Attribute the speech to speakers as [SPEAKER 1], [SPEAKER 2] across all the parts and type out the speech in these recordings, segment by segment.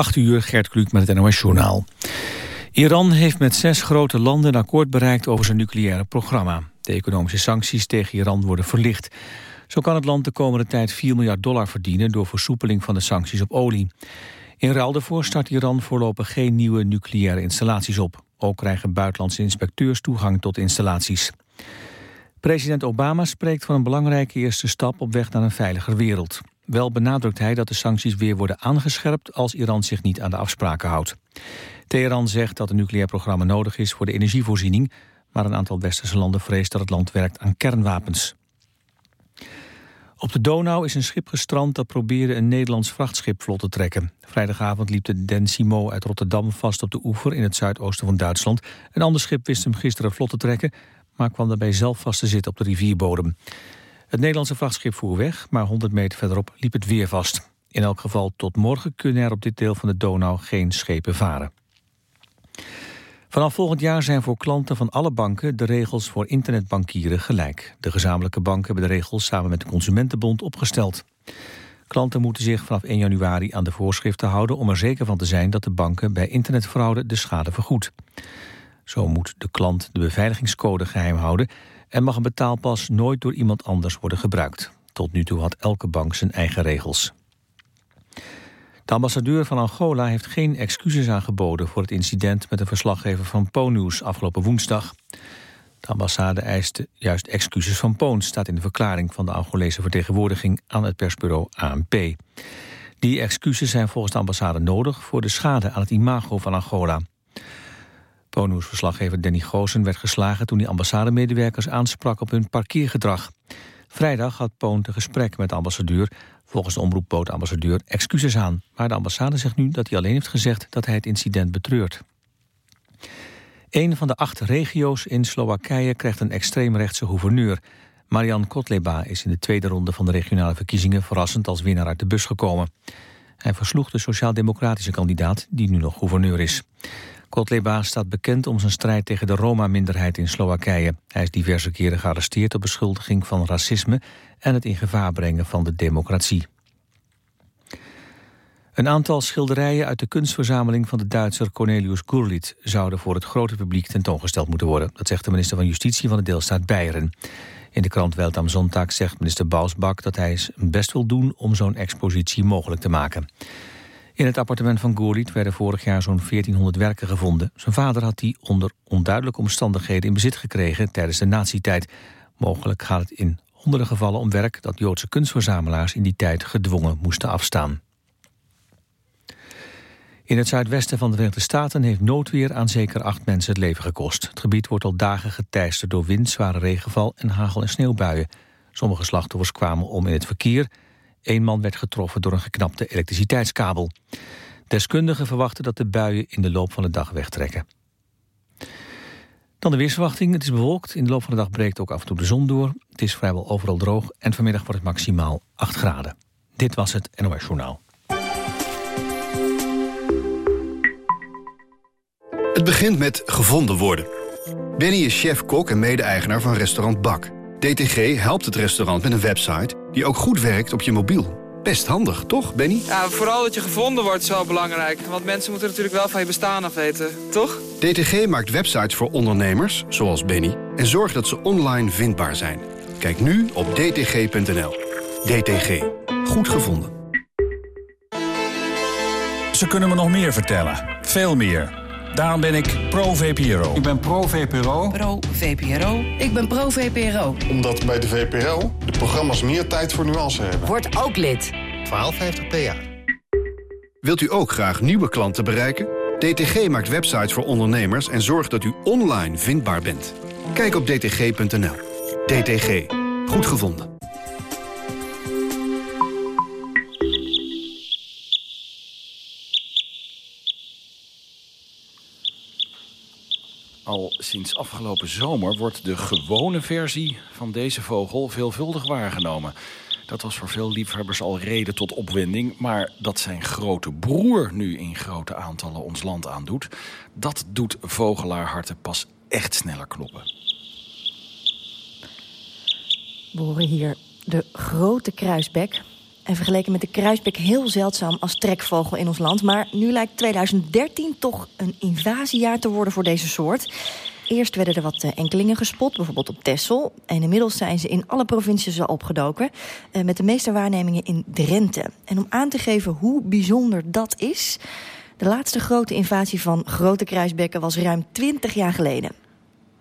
[SPEAKER 1] 8 uur, Gert Kluk met het NOS-journaal. Iran heeft met zes grote landen een akkoord bereikt over zijn nucleaire programma. De economische sancties tegen Iran worden verlicht. Zo kan het land de komende tijd 4 miljard dollar verdienen... door versoepeling van de sancties op olie. In ruil daarvoor start Iran voorlopig geen nieuwe nucleaire installaties op. Ook krijgen buitenlandse inspecteurs toegang tot installaties. President Obama spreekt van een belangrijke eerste stap op weg naar een veiliger wereld. Wel benadrukt hij dat de sancties weer worden aangescherpt als Iran zich niet aan de afspraken houdt. Teheran zegt dat een nucleair programma nodig is voor de energievoorziening, maar een aantal westerse landen vreest dat het land werkt aan kernwapens. Op de Donau is een schip gestrand dat probeerde een Nederlands vrachtschip vlot te trekken. Vrijdagavond liep de Den Simo uit Rotterdam vast op de oever in het zuidoosten van Duitsland. Een ander schip wist hem gisteren vlot te trekken, maar kwam daarbij zelf vast te zitten op de rivierbodem. Het Nederlandse vrachtschip voer weg, maar 100 meter verderop liep het weer vast. In elk geval tot morgen kunnen er op dit deel van de Donau geen schepen varen. Vanaf volgend jaar zijn voor klanten van alle banken de regels voor internetbankieren gelijk. De gezamenlijke banken hebben de regels samen met de Consumentenbond opgesteld. Klanten moeten zich vanaf 1 januari aan de voorschriften houden om er zeker van te zijn dat de banken bij internetfraude de schade vergoedt. Zo moet de klant de beveiligingscode geheim houden en mag een betaalpas nooit door iemand anders worden gebruikt. Tot nu toe had elke bank zijn eigen regels. De ambassadeur van Angola heeft geen excuses aangeboden... voor het incident met een verslaggever van Po-nieuws afgelopen woensdag. De ambassade eiste juist excuses van Poon... staat in de verklaring van de Angolese vertegenwoordiging... aan het persbureau ANP. Die excuses zijn volgens de ambassade nodig... voor de schade aan het imago van Angola. Poonnieuws-verslaggever Danny Goosen werd geslagen... toen die ambassademedewerkers aansprak op hun parkeergedrag. Vrijdag had Poon een gesprek met de ambassadeur. Volgens de omroep bood de ambassadeur excuses aan. Maar de ambassade zegt nu dat hij alleen heeft gezegd dat hij het incident betreurt. Een van de acht regio's in Slowakije krijgt een extreemrechtse gouverneur. Marian Kotleba is in de tweede ronde van de regionale verkiezingen verrassend als winnaar uit de bus gekomen. Hij versloeg de sociaal-democratische kandidaat die nu nog gouverneur is. Kotleba staat bekend om zijn strijd tegen de Roma-minderheid in Slowakije. Hij is diverse keren gearresteerd op beschuldiging van racisme... en het in gevaar brengen van de democratie. Een aantal schilderijen uit de kunstverzameling van de Duitser Cornelius Gurlitt zouden voor het grote publiek tentoongesteld moeten worden. Dat zegt de minister van Justitie van de deelstaat Beieren. In de krant Welt am Sonntag zegt minister Bausbak dat hij best wil doen om zo'n expositie mogelijk te maken. In het appartement van Gurlitt werden vorig jaar zo'n 1400 werken gevonden. Zijn vader had die onder onduidelijke omstandigheden in bezit gekregen tijdens de nazi-tijd. Mogelijk gaat het in honderden gevallen om werk dat Joodse kunstverzamelaars in die tijd gedwongen moesten afstaan. In het zuidwesten van de Verenigde Staten heeft noodweer aan zeker acht mensen het leven gekost. Het gebied wordt al dagen geteisterd door wind, zware regenval en hagel- en sneeuwbuien. Sommige slachtoffers kwamen om in het verkeer Eén man werd getroffen door een geknapte elektriciteitskabel. Deskundigen verwachten dat de buien in de loop van de dag wegtrekken. Dan de weersverwachting. Het is bewolkt. In de loop van de dag breekt ook af en toe de zon door. Het is vrijwel overal droog en vanmiddag wordt het maximaal 8 graden. Dit was het NOS Journaal.
[SPEAKER 2] Het begint met gevonden worden. Benny is chef-kok en mede-eigenaar van restaurant Bak. DTG helpt het restaurant met een website die ook goed werkt op je mobiel. Best handig, toch, Benny?
[SPEAKER 3] Ja, vooral dat je gevonden wordt is wel belangrijk. Want mensen moeten natuurlijk wel van je bestaan af weten, toch?
[SPEAKER 2] DTG maakt websites voor ondernemers, zoals Benny... en zorgt dat ze online vindbaar zijn. Kijk nu op dtg.nl. DTG. Goed gevonden.
[SPEAKER 4] Ze kunnen me nog meer vertellen. Veel meer. Daarom ben ik pro-VPRO.
[SPEAKER 5] Ik ben pro-VPRO.
[SPEAKER 6] Pro-VPRO. Ik ben pro-VPRO.
[SPEAKER 7] Omdat bij de VPRO de programma's meer tijd voor nuance hebben.
[SPEAKER 6] Word ook lid.
[SPEAKER 8] 1250 PA.
[SPEAKER 2] Wilt u ook graag nieuwe klanten bereiken? DTG maakt websites voor ondernemers en zorgt dat u online vindbaar bent. Kijk op dtg.nl. DTG. Goed gevonden.
[SPEAKER 9] Al sinds afgelopen zomer wordt de gewone versie van deze vogel veelvuldig waargenomen. Dat was voor veel liefhebbers al reden tot opwinding. Maar dat zijn grote broer nu in grote aantallen ons land aandoet... dat doet vogelaarharten pas echt sneller kloppen.
[SPEAKER 10] We horen hier de grote kruisbek.
[SPEAKER 5] En vergeleken met de kruisbek heel zeldzaam als trekvogel in ons land. Maar nu lijkt 2013 toch een invasiejaar te worden voor deze soort. Eerst werden er wat eh, enkelingen gespot, bijvoorbeeld op Texel. En inmiddels zijn ze in alle provincies al opgedoken. Eh, met de meeste waarnemingen in Drenthe. En om aan te geven hoe bijzonder dat is... de laatste grote invasie van grote kruisbekken was ruim 20 jaar geleden.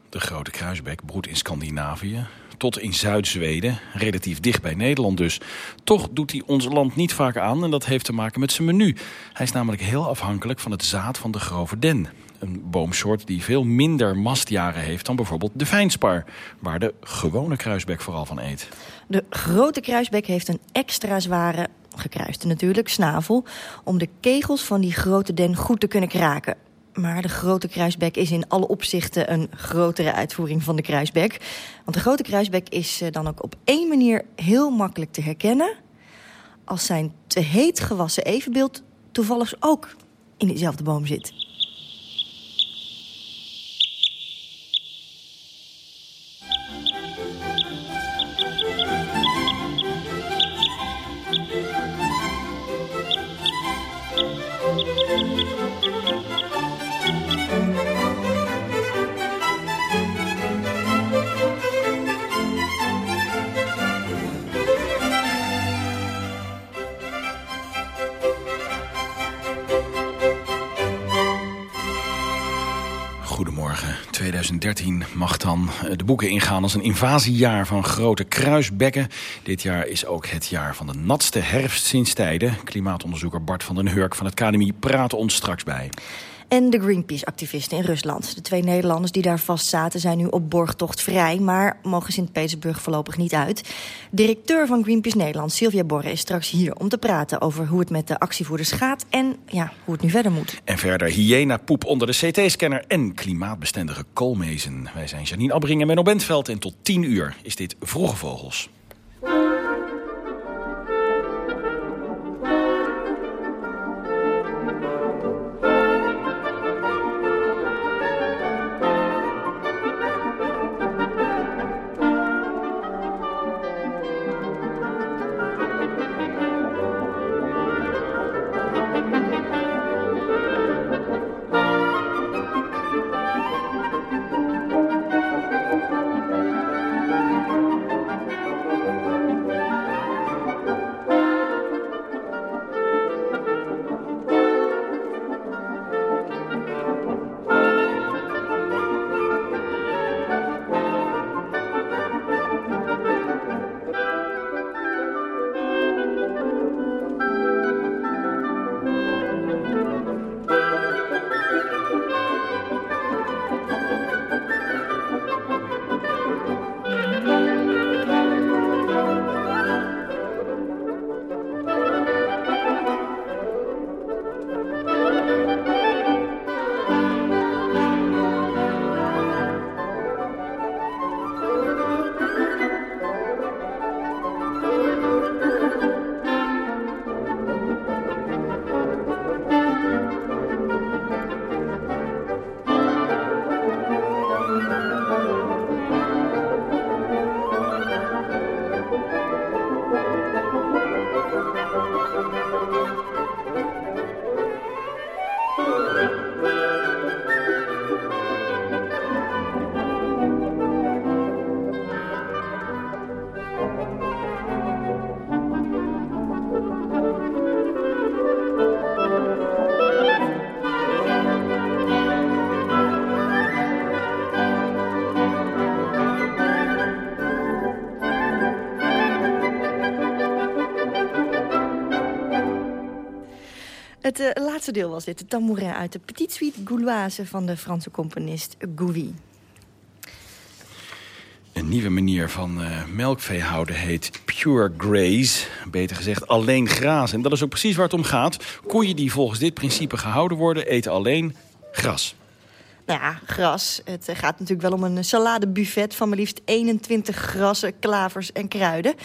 [SPEAKER 9] De grote kruisbek broedt in Scandinavië, tot in Zuid-Zweden, relatief dicht bij Nederland dus. Toch doet hij ons land niet vaak aan en dat heeft te maken met zijn menu. Hij is namelijk heel afhankelijk van het zaad van de grove den. Een boomsoort die veel minder mastjaren heeft dan bijvoorbeeld de fijnspar... waar de gewone kruisbek vooral van eet.
[SPEAKER 5] De grote kruisbek heeft een extra zware, gekruiste natuurlijk, snavel... om de kegels van die grote den goed te kunnen kraken. Maar de grote kruisbek is in alle opzichten een grotere uitvoering van de kruisbek. Want de grote kruisbek is eh, dan ook op één manier heel makkelijk te herkennen... als zijn te heet gewassen evenbeeld toevallig ook in diezelfde boom zit.
[SPEAKER 9] 2013 mag dan eh, de boeken ingaan als een invasiejaar van grote kruisbekken. Dit jaar is ook het jaar van de natste herfst sinds tijden. Klimaatonderzoeker Bart van den Hurk van het KNMI praat ons straks bij.
[SPEAKER 5] En de Greenpeace-activisten in Rusland. De twee Nederlanders die daar vast zaten zijn nu op borgtocht vrij... maar mogen Sint-Petersburg voorlopig niet uit. Directeur van Greenpeace Nederland, Sylvia Borre, is straks hier... om te praten over hoe het met de actievoerders gaat... en ja, hoe het nu verder moet.
[SPEAKER 9] En verder hyena-poep onder de CT-scanner en klimaatbestendige koolmezen. Wij zijn Janine Abbring en Menno Bentveld en tot 10 uur is dit Vroege Vogels.
[SPEAKER 5] Deel was dit, de tambourin uit de Petite Suite Gauloise van de Franse componist Gouy.
[SPEAKER 9] Een nieuwe manier van uh, melkvee houden heet pure graze. Beter gezegd alleen grazen. En dat is ook precies waar het om gaat. Koeien die volgens dit principe gehouden worden, eten alleen gras.
[SPEAKER 5] Nou ja, gras. Het eh, gaat natuurlijk wel om een saladebuffet van maar liefst 21 grassen, klavers en kruiden.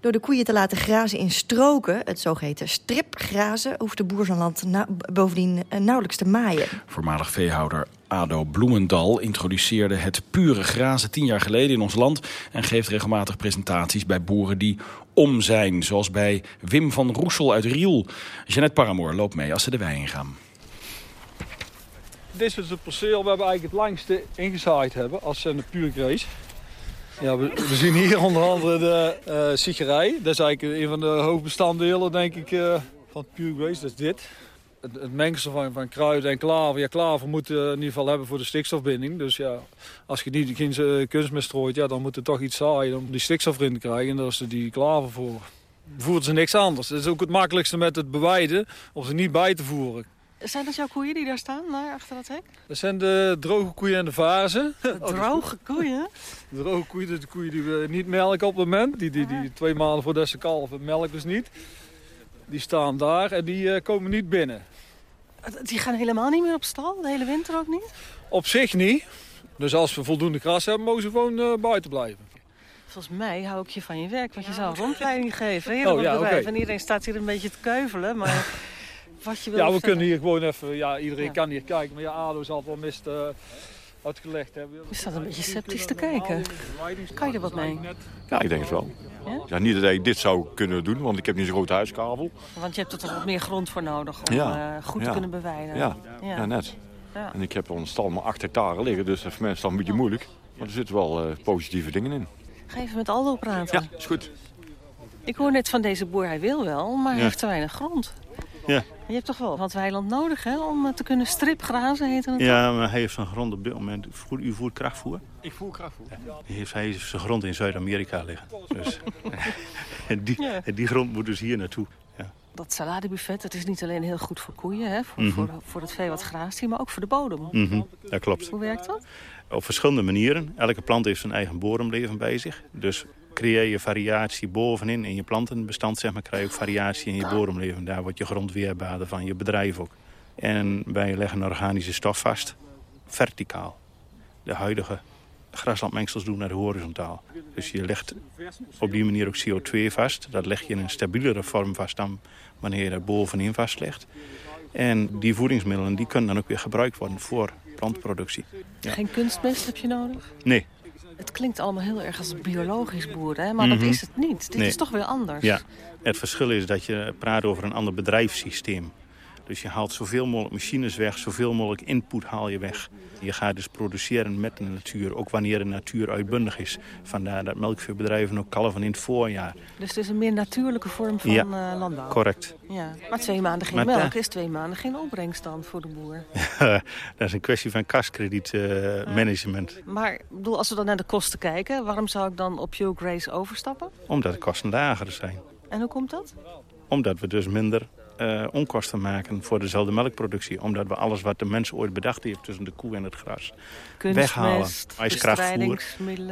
[SPEAKER 5] Door de koeien te laten grazen in stroken, het zogeheten stripgrazen, hoeft de boer zijn land bovendien eh, nauwelijks te maaien.
[SPEAKER 9] Voormalig veehouder Ado Bloemendal introduceerde het pure grazen tien jaar geleden in ons land... en geeft regelmatig presentaties bij boeren die om zijn. Zoals bij Wim van Roesel uit Riel. Jeannette Paramoor loopt mee als ze de wei ingaan.
[SPEAKER 8] Dit is het perceel waar we eigenlijk het langste ingezaaid hebben als een pure grace. Ja, we, zien hier onder andere de uh. Dat is eigenlijk een van de hoofdbestanddelen denk ik, uh, van het grace. Dat is dit het, mengsel van, van kruiden en klaver. Ja, klaver moet in ieder geval hebben voor de stikstofbinding. Dus ja, als je niet geen uh, kunstmest strooit, ja, dan moet je toch iets zaaien om die stikstof erin te krijgen. En daar is er die klaver voor. Voert ze niks anders. Het is ook het makkelijkste met het bewijden om ze niet bij te voeren.
[SPEAKER 10] Zijn dat jouw koeien die daar staan, daar achter dat hek?
[SPEAKER 8] Dat zijn de droge koeien en de vazen.
[SPEAKER 10] droge koeien?
[SPEAKER 8] De droge koeien, de koeien die we niet melken op het moment. Die, die, die twee maanden voordat ze kalven melken dus niet. Die staan daar en die uh, komen niet binnen.
[SPEAKER 10] Die gaan helemaal niet meer op stal? De hele winter ook niet?
[SPEAKER 8] Op zich niet. Dus als we voldoende gras hebben, mogen ze gewoon uh, buiten blijven.
[SPEAKER 10] Volgens mij hou ik je van je werk, want je zou een rondleiding geven. Hier oh, ja, okay. En iedereen staat hier een beetje te keuvelen, maar wat je wil
[SPEAKER 8] Ja, we kunnen hier gewoon even... Ja, iedereen ja. kan hier kijken, maar ja, ADO zal wel mist... Uh, uitgelegd hebben.
[SPEAKER 10] Je staat een beetje sceptisch te kijken. Kan je er wat mee?
[SPEAKER 11] Ja, ik denk het wel. Ja? ja? niet dat ik dit zou kunnen doen, want ik heb niet zo'n grote huiskavel.
[SPEAKER 10] Want je hebt er toch wat meer grond voor nodig om uh, goed te kunnen bewijden.
[SPEAKER 11] Ja, ja. net. En ik heb ons stal maar 8 hectare liggen, dus dat is voor mij dan een beetje moeilijk. Maar er zitten wel uh, positieve dingen in.
[SPEAKER 10] Ga even met Aldo praten.
[SPEAKER 11] Ja, is goed.
[SPEAKER 10] Ik hoor net van deze boer, hij wil wel, maar hij heeft te weinig grond.
[SPEAKER 11] Ja.
[SPEAKER 10] Je hebt toch wel wat weiland nodig hè, om eh, te kunnen stripgrazen heten het
[SPEAKER 11] Ja, maar hij heeft zijn grond op dit moment... U voert krachtvoer?
[SPEAKER 8] Ik voer krachtvoer. Ja.
[SPEAKER 11] Hij, heeft, hij heeft zijn grond in Zuid-Amerika liggen. Dus, en die, die grond moet dus hier naartoe. Ja.
[SPEAKER 10] Dat saladebuffet, dat is niet alleen heel goed voor koeien, hè, voor, mm -hmm. voor, voor, het vee wat graast hier, maar ook voor de bodem.
[SPEAKER 11] Mm -hmm. Dat klopt.
[SPEAKER 10] Hoe werkt dat?
[SPEAKER 11] Op verschillende manieren. Elke plant heeft zijn eigen bodemleven bij zich. Dus creëer je variatie bovenin in je plantenbestand, zeg maar, krijg je ook variatie in je bodemleven. Daar wordt je grond weerbaarder van, je bedrijf ook. En wij leggen organische stof vast, verticaal. De huidige graslandmengsels doen naar de horizontaal. Dus je legt op die manier ook CO2 vast. Dat leg je in een stabielere vorm vast dan wanneer je er bovenin vastlegt. En die voedingsmiddelen die kunnen dan ook weer gebruikt worden voor plantproductie.
[SPEAKER 10] Ja. Geen kunstmest heb je nodig?
[SPEAKER 11] Nee,
[SPEAKER 10] het klinkt allemaal heel erg als biologisch boeren, hè? maar mm -hmm. dat is het niet. Dit is toch weer anders.
[SPEAKER 11] Ja, het verschil is dat je praat over een ander bedrijfssysteem. Dus je haalt zoveel mogelijk machines weg, zoveel mogelijk input haal je weg. Je gaat dus produceren met de natuur, ook wanneer de natuur uitbundig is. Vandaar dat melkveebedrijven ook kalven in het voorjaar.
[SPEAKER 10] Dus het is een meer natuurlijke vorm van
[SPEAKER 11] ja,
[SPEAKER 10] uh, landbouw?
[SPEAKER 11] correct.
[SPEAKER 10] Ja. Maar twee maanden geen maar melk is twee maanden geen opbrengst dan voor de boer?
[SPEAKER 11] dat is een kwestie van kaskredietmanagement. Uh,
[SPEAKER 10] maar bedoel, als we dan naar de kosten kijken, waarom zou ik dan op Pure Grace overstappen?
[SPEAKER 11] Omdat de kosten lager zijn.
[SPEAKER 10] En hoe komt dat?
[SPEAKER 11] Omdat we dus minder uh, onkosten maken voor dezelfde melkproductie. Omdat we alles wat de mens ooit bedacht heeft tussen de koe en het gras
[SPEAKER 10] Kunstmest,
[SPEAKER 11] weghalen.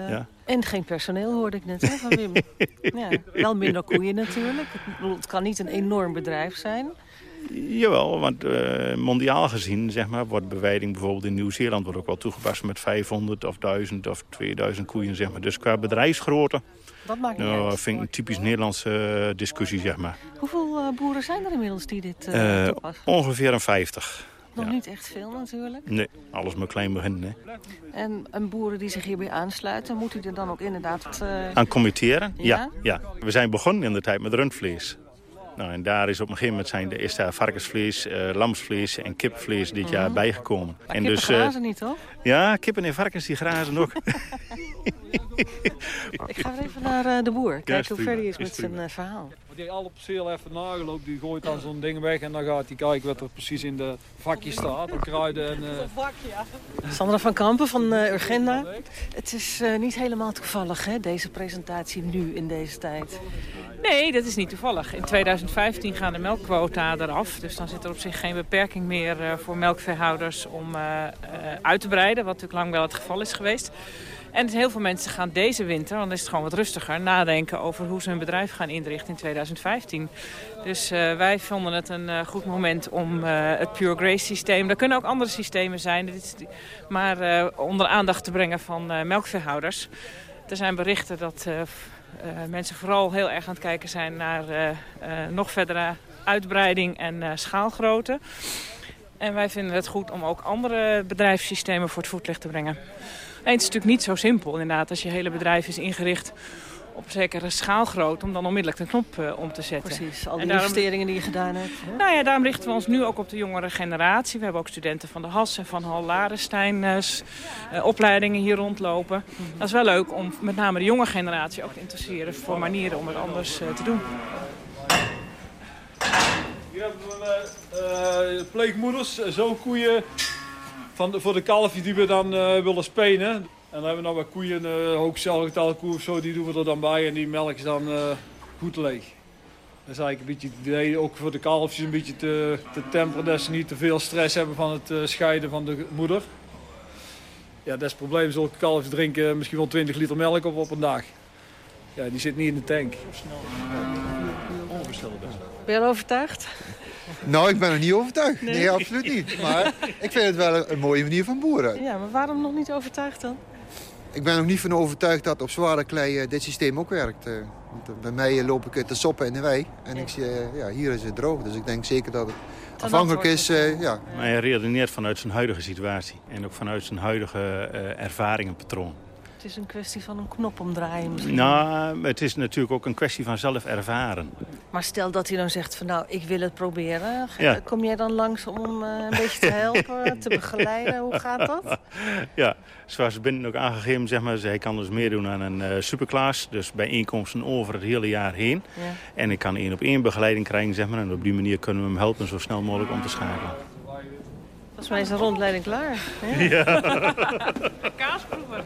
[SPEAKER 10] Ja. En geen personeel hoorde ik net hè, van Wim. ja, wel minder koeien natuurlijk. Het kan niet een enorm bedrijf zijn.
[SPEAKER 11] Jawel, want uh, mondiaal gezien zeg maar, wordt bewijding bijvoorbeeld in Nieuw-Zeeland wordt ook wel toegepast met 500 of 1000 of 2000 koeien. Zeg maar. Dus qua bedrijfsgrootte
[SPEAKER 10] dat maakt niet
[SPEAKER 11] nou, vind ik een typisch Nederlandse uh, discussie, zeg maar.
[SPEAKER 10] Hoeveel uh, boeren zijn er inmiddels die dit uh, toepassen?
[SPEAKER 11] Ongeveer een 50.
[SPEAKER 10] Nog ja. niet echt veel natuurlijk.
[SPEAKER 11] Nee, alles maar klein beginnen. Hè.
[SPEAKER 10] En, en boeren die zich hierbij aansluiten, moet u er dan ook inderdaad...
[SPEAKER 11] Aan committeren? Ja? ja? ja. We zijn begonnen in de tijd met rundvlees. Nou, en daar is op een gegeven moment zijn de, is daar varkensvlees, uh, lamsvlees en kipvlees dit jaar mm. bijgekomen.
[SPEAKER 10] Maar en kippen dus, uh, grazen niet, toch?
[SPEAKER 11] Ja, kippen en varkens die grazen ook.
[SPEAKER 10] Ik ga even naar uh, de boer, kijken hoe ver hij is met zijn verhaal.
[SPEAKER 8] Die alle perceel even nagelopen, die gooit dan zo'n ding weg en dan gaat hij kijken wat er precies in de vakje staat. De kruiden en...
[SPEAKER 10] vakje, ja. Sandra van Kampen van Urgenda. Het is niet helemaal toevallig, hè, deze presentatie nu in deze tijd.
[SPEAKER 12] Nee, dat is niet toevallig. In 2015 gaan de melkquota eraf. Dus dan zit er op zich geen beperking meer uh, voor melkveehouders om uh, uh, uit te breiden. Wat natuurlijk lang wel het geval is geweest. En heel veel mensen gaan deze winter, want dan is het gewoon wat rustiger... nadenken over hoe ze hun bedrijf gaan inrichten in 2015. Dus uh, wij vonden het een uh, goed moment om uh, het Pure Grace systeem... er kunnen ook andere systemen zijn, maar onder aandacht te brengen van melkveehouders. Er zijn berichten dat mensen vooral heel erg aan het kijken zijn... naar nog verdere uitbreiding en schaalgrootte. En wij vinden het goed om ook andere bedrijfssystemen voor het voetlicht te brengen. En het is natuurlijk niet zo simpel inderdaad als je hele bedrijf is ingericht op zekere schaalgroot om dan onmiddellijk de knop uh, om te zetten.
[SPEAKER 10] Precies, al die daarom, investeringen die je gedaan hebt.
[SPEAKER 12] Hè? Nou ja, daarom richten we ons nu ook op de jongere generatie. We hebben ook studenten van de Has en van Hal Larenstein uh, opleidingen hier rondlopen. Mm Dat is wel leuk om met name de jonge generatie ook te interesseren voor manieren om het anders uh, te doen.
[SPEAKER 8] Hier hebben we pleegmoeders, zo'n koeien van de, voor de kalfjes die we dan uh, willen spenen. En dan hebben we nog wat koeien, uh, hoogcelgetal koe of zo, die doen we er dan bij en die melk is dan uh, goed leeg. Dat is eigenlijk een beetje het idee, ook voor de kalfjes een beetje te, te temperen, dat ze niet te veel stress hebben van het scheiden van de moeder. Ja, dat is het probleem. Zulke kalfjes drinken misschien wel 20 liter melk op, op een dag. Ja, die zit niet in de tank.
[SPEAKER 10] Onvoorstelbaar. Ben je al overtuigd?
[SPEAKER 13] Nou, ik ben er niet overtuigd. Nee, absoluut niet. Maar ik vind het wel een, mooie manier van boeren.
[SPEAKER 10] Ja, maar waarom nog niet overtuigd dan?
[SPEAKER 13] Ik ben nog niet van overtuigd dat op zware klei uh, dit systeem ook werkt. Uh, want bij mij uh, loop ik te soppen in de wei. En ik zie, ja, hier is het droog. Dus ik denk zeker dat het afhankelijk is. ja.
[SPEAKER 11] Maar hij redeneert vanuit zijn huidige situatie. En ook vanuit zijn huidige ervaring en patroon
[SPEAKER 10] is een kwestie van een knop omdraaien misschien.
[SPEAKER 11] Nou, het is natuurlijk ook een kwestie van zelf ervaren.
[SPEAKER 10] Maar stel dat hij dan zegt van nou, ik wil het proberen. Kom jij dan langs om uh, een beetje te helpen, te begeleiden? Hoe gaat dat?
[SPEAKER 11] Ja, zoals binnen ook aangegeven, zeg maar, hij kan dus meedoen aan een uh, superklas. Dus bijeenkomsten over het hele jaar heen. Ja. En ik kan één op één begeleiding krijgen, zeg maar. En op die manier kunnen we hem helpen zo snel mogelijk om te schakelen.
[SPEAKER 10] Volgens mij is de rondleiding klaar.
[SPEAKER 11] Ja. ja.
[SPEAKER 12] Kaasproeven.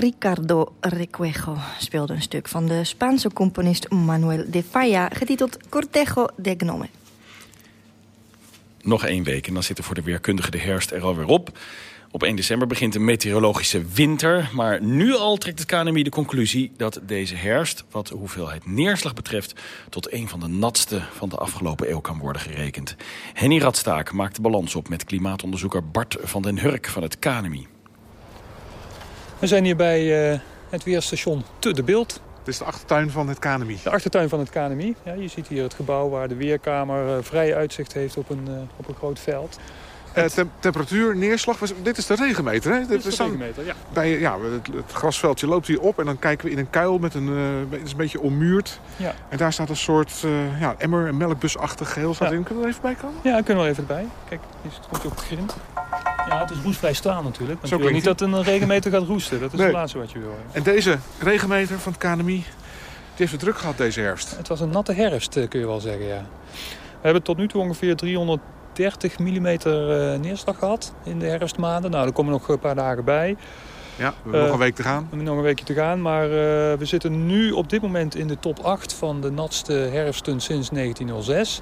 [SPEAKER 5] Ricardo Recuejo speelde een stuk van de Spaanse componist Manuel de Falla... getiteld Cortejo de Gnome.
[SPEAKER 9] Nog één week en dan zit er voor de weerkundige de herfst er alweer op. Op 1 december begint een meteorologische winter. Maar nu al trekt het KNMI de conclusie dat deze herfst... wat de hoeveelheid neerslag betreft... tot een van de natste van de afgelopen eeuw kan worden gerekend. Henny Radstaak maakt de balans op met klimaatonderzoeker Bart van den Hurk van het KNMI.
[SPEAKER 14] We zijn hier bij uh, het weerstation Te de Beeld.
[SPEAKER 15] Het is de achtertuin van het KNMI.
[SPEAKER 14] De achtertuin van het KNMI. Ja, je ziet hier het gebouw waar de weerkamer uh, vrij uitzicht heeft op een, uh, op een groot veld.
[SPEAKER 15] Uh, tem temperatuur, neerslag. Dit is de regenmeter, hè?
[SPEAKER 14] Dit is de regenmeter, ja.
[SPEAKER 15] Bij, ja het, het, grasveldje loopt hier op en dan kijken we in een kuil met een, uh, het is een beetje ommuurd.
[SPEAKER 14] Ja.
[SPEAKER 15] En daar staat een soort uh, ja, emmer, een melkbusachtig geheel staat ja. in. Kunnen we er even bij komen?
[SPEAKER 14] Ja, kunnen we even bij. Kijk, hier komt op het grind. Ja, het is roestvrij staan natuurlijk. Want Zo je wil niet dat een regenmeter gaat roesten. Dat is nee. het laatste wat je wil.
[SPEAKER 15] En deze regenmeter van het KNMI, die heeft het druk gehad deze herfst.
[SPEAKER 14] Het was een natte herfst, kun je wel zeggen, ja. We hebben tot nu toe ongeveer 300 30 mm neerslag gehad in de herfstmaanden. Nou, er komen nog een paar dagen bij.
[SPEAKER 15] Ja, we hebben uh, nog een week te gaan.
[SPEAKER 14] We hebben nog een weekje te gaan, maar uh, we zitten nu op dit moment in de top 8 van de natste herfsten sinds 1906.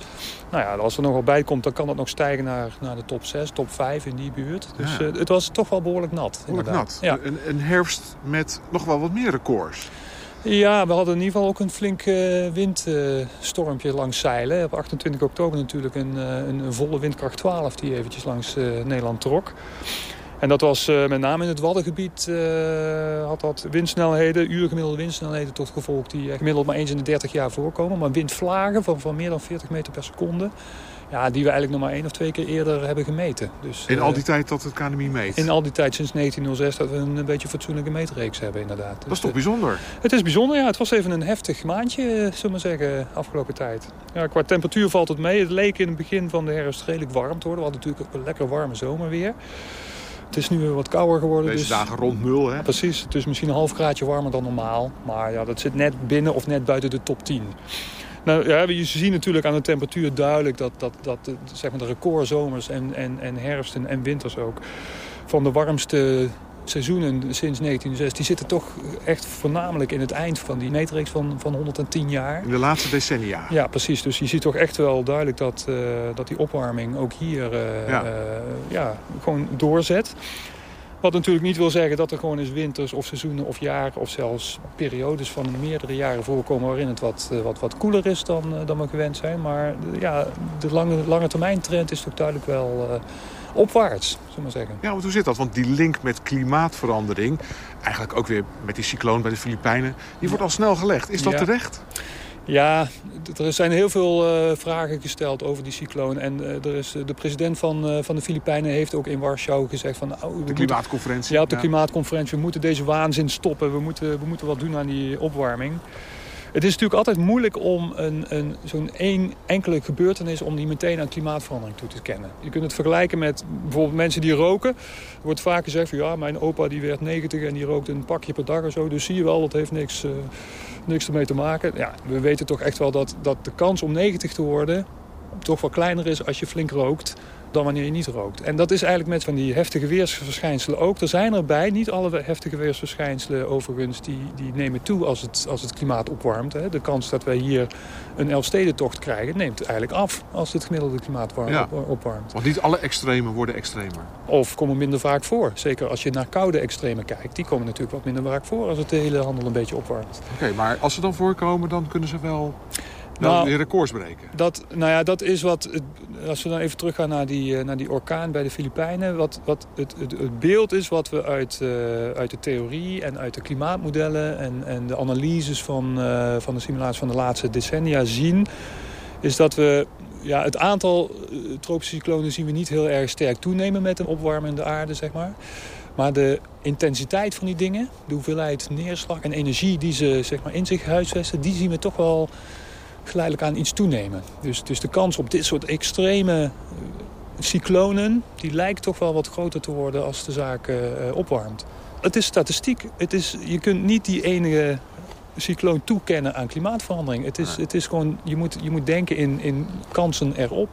[SPEAKER 14] Nou ja, als er nog wel bij komt, dan kan dat nog stijgen naar, naar de top 6, top 5 in die buurt. Dus ja. het was toch wel behoorlijk nat.
[SPEAKER 15] Behoorlijk nat. Ja. Een, een herfst met nog wel wat meer records.
[SPEAKER 14] Ja, we hadden in ieder geval ook een flink uh, windstormpje langs zeilen. Op 28 oktober natuurlijk een, uh, een, volle windkracht 12 die eventjes langs uh, Nederland trok. En dat was met name in het Waddengebied had dat windsnelheden, uurgemiddelde windsnelheden tot gevolg die gemiddeld maar eens in de 30 jaar voorkomen. Maar windvlagen van, van meer dan 40 meter per seconde. Ja, die we eigenlijk nog maar één of twee keer eerder hebben gemeten. Dus,
[SPEAKER 15] in al die tijd dat het KNMI meet?
[SPEAKER 14] In al die tijd sinds 1906 dat we een beetje fatsoenlijke meetreeks hebben inderdaad. Dus
[SPEAKER 15] dat is toch bijzonder?
[SPEAKER 14] Het is bijzonder, ja. Het was even een heftig maandje, zullen we maar zeggen, afgelopen tijd. Ja, qua temperatuur valt het mee. Het leek in het begin van de herfst redelijk warm te worden. We hadden natuurlijk ook een lekker warme zomer weer. Het is nu weer wat kouder geworden.
[SPEAKER 15] Deze
[SPEAKER 14] dus...
[SPEAKER 15] dagen rond nul, hè?
[SPEAKER 14] Precies. Het is misschien een half graadje warmer dan normaal. Maar ja, dat zit net binnen of net buiten de top 10. Nou, ja, je ziet natuurlijk aan de temperatuur duidelijk dat, dat, dat zeg maar de recordzomers en, en, en herfsten en winters ook... van de warmste seizoenen sinds 1906... die zitten toch echt voornamelijk in het eind van die meetreeks van, van 110 jaar.
[SPEAKER 15] In de laatste decennia.
[SPEAKER 14] Ja, precies. Dus je ziet toch echt wel duidelijk dat, uh, dat die opwarming ook hier uh, ja. Uh, ja, gewoon doorzet. Wat natuurlijk niet wil zeggen dat er gewoon eens winters of seizoenen of jaren... of zelfs periodes van meerdere jaren voorkomen... waarin het wat, wat, wat koeler is dan, dan we gewend zijn. Maar ja, de lange, lange termijn trend is toch duidelijk wel uh, opwaarts, zullen maar zeggen.
[SPEAKER 15] Ja, want hoe zit dat? Want die link met klimaatverandering... eigenlijk ook weer met die cycloon bij de Filipijnen... die wordt al snel gelegd. Is dat
[SPEAKER 14] ja.
[SPEAKER 15] terecht?
[SPEAKER 14] Ja, er zijn heel veel uh, vragen gesteld over die cycloon. En uh, er is, de president van, van de Filipijnen heeft ook in Warschau gezegd... Van,
[SPEAKER 15] nou, de klimaatconferentie.
[SPEAKER 14] Ja, op de ja. klimaatconferentie. We moeten deze waanzin stoppen. We moeten, we moeten wat doen aan die opwarming. Het is natuurlijk altijd moeilijk om een, een, zo'n één enkele gebeurtenis... om die meteen aan klimaatverandering toe te kennen. Je kunt het vergelijken met bijvoorbeeld mensen die roken. Er wordt vaak gezegd ja, mijn opa die werd 90 en die rookte een pakje per dag of zo. Dus zie je wel, dat heeft niks, uh, niks ermee te maken. Ja, we weten toch echt wel dat, dat de kans om 90 te worden... toch wel kleiner is als je flink rookt dan wanneer je niet rookt. En dat is eigenlijk met van die heftige weersverschijnselen ook. Er zijn erbij, niet alle heftige weersverschijnselen overigens... die, die nemen toe als het, als het klimaat opwarmt. Hè. De kans dat wij hier een Elfstedentocht krijgen... neemt eigenlijk af als het gemiddelde klimaat warm,
[SPEAKER 15] ja.
[SPEAKER 14] op, opwarmt.
[SPEAKER 15] Want niet alle extremen worden extremer.
[SPEAKER 14] Of komen minder vaak voor. Zeker als je naar koude extremen kijkt. Die komen natuurlijk wat minder vaak voor als het de hele handel een beetje opwarmt.
[SPEAKER 15] Oké, okay, maar als ze dan voorkomen, dan kunnen ze wel... Nou, weer records breken.
[SPEAKER 14] Dat, nou ja, dat is wat, als we dan even teruggaan naar die, naar die orkaan bij de Filipijnen. Wat, wat het, het, het beeld is wat we uit, uh, uit de theorie en uit de klimaatmodellen... en, en de analyses van, uh, van de simulaties van de laatste decennia zien... is dat we ja, het aantal tropische cyclonen zien we niet heel erg sterk toenemen met een opwarmende aarde, zeg maar. Maar de intensiteit van die dingen, de hoeveelheid neerslag en energie die ze zeg maar, in zich huisvesten... die zien we toch wel geleidelijk aan iets toenemen. Dus, dus de kans op dit soort extreme cyclonen... die lijkt toch wel wat groter te worden als de zaak uh, opwarmt. Het is statistiek. Het is, je kunt niet die enige cycloon toekennen aan klimaatverandering. Het is, het is gewoon, je moet, je moet denken in, in kansen erop.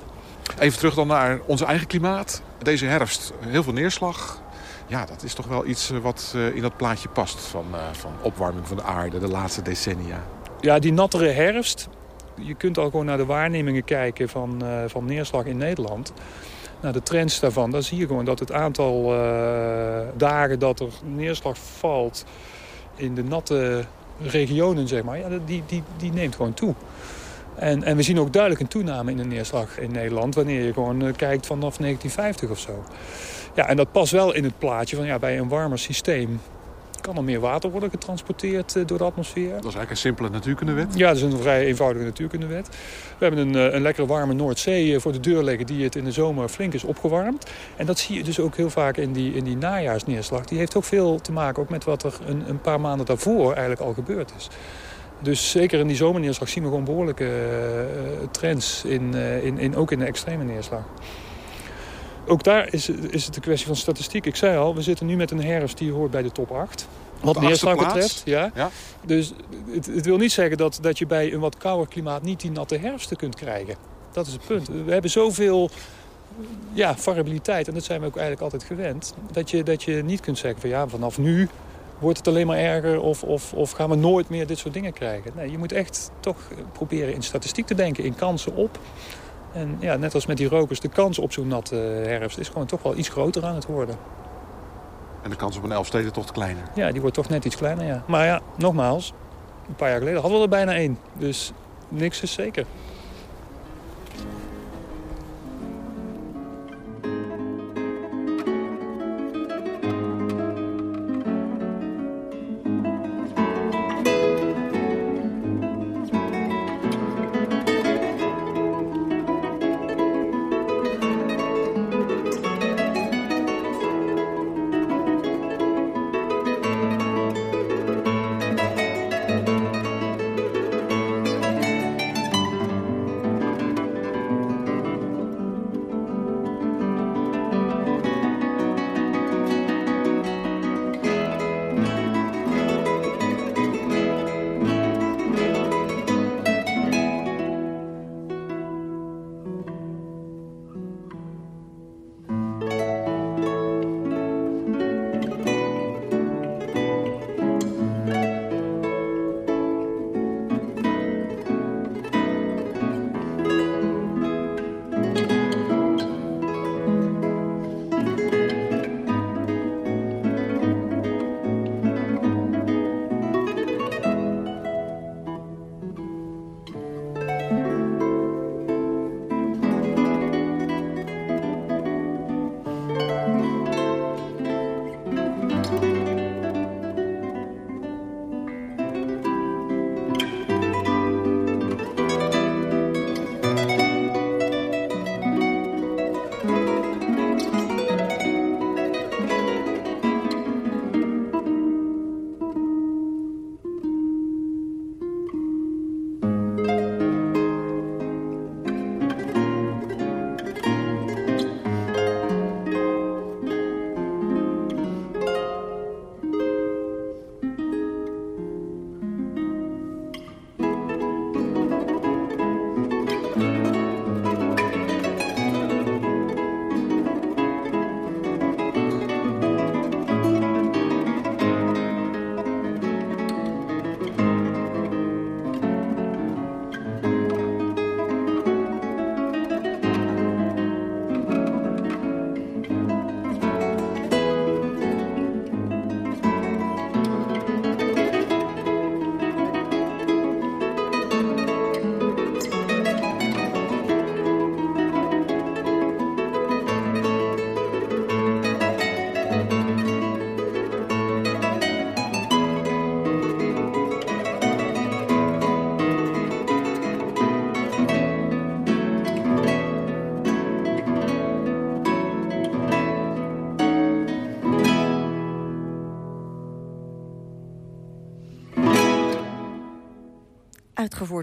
[SPEAKER 15] Even terug dan naar ons eigen klimaat. Deze herfst heel veel neerslag. Ja, dat is toch wel iets wat in dat plaatje past van, van opwarming van de aarde de laatste decennia.
[SPEAKER 14] Ja, die nattere herfst, je kunt al gewoon naar de waarnemingen kijken van, uh, van neerslag in Nederland. naar de trends daarvan... dan zie je gewoon dat het aantal dagen dat er neerslag valt... in de natte regionen, zeg maar, ja, die, die, die neemt gewoon toe. En, en we zien ook duidelijk een toename in de neerslag in Nederland... wanneer je gewoon kijkt vanaf 1950 of zo. Ja, en dat past wel in het plaatje van ja, bij een warmer systeem kan er meer water worden getransporteerd eh, door de atmosfeer. Dat
[SPEAKER 15] is eigenlijk een simpele natuurkundewet?
[SPEAKER 14] Ja, dat is een vrij eenvoudige natuurkundewet. We hebben een, eh, een lekkere warme Noordzee eh, voor de deur liggen... die het in de zomer flink is opgewarmd. En dat zie je dus ook heel vaak in die, in die najaarsneerslag. Die heeft ook veel te maken ook met wat er een, een paar maanden daarvoor eigenlijk al gebeurd is. Dus zeker in die zomerneerslag zien we gewoon behoorlijke trends, in, in, in, ook in de extreme neerslag ook daar is, is het een kwestie van statistiek. Ik zei al, we zitten nu met een herfst die hoort bij de top 8. Wat neerslag betreft. Ja. ja. Dus het, het, wil niet zeggen dat, dat je bij een wat kouder klimaat niet die natte herfsten kunt krijgen. Dat is het punt. We hebben zoveel ja, variabiliteit, en dat zijn we ook eigenlijk altijd gewend... dat je, dat je niet kunt zeggen van ja, vanaf nu wordt het alleen maar erger... Of, of, of gaan we nooit meer dit soort dingen krijgen. Nee, je moet echt toch proberen in statistiek te denken, in kansen op... En ja, net als met die rokers, de kans op zo'n natte herfst is gewoon toch wel iets groter aan het worden.
[SPEAKER 15] En de kans op een Elfstedentocht kleiner?
[SPEAKER 14] Ja, die wordt toch net iets kleiner, ja. Maar ja, nogmaals, een paar jaar geleden hadden we er bijna één. Dus niks is zeker.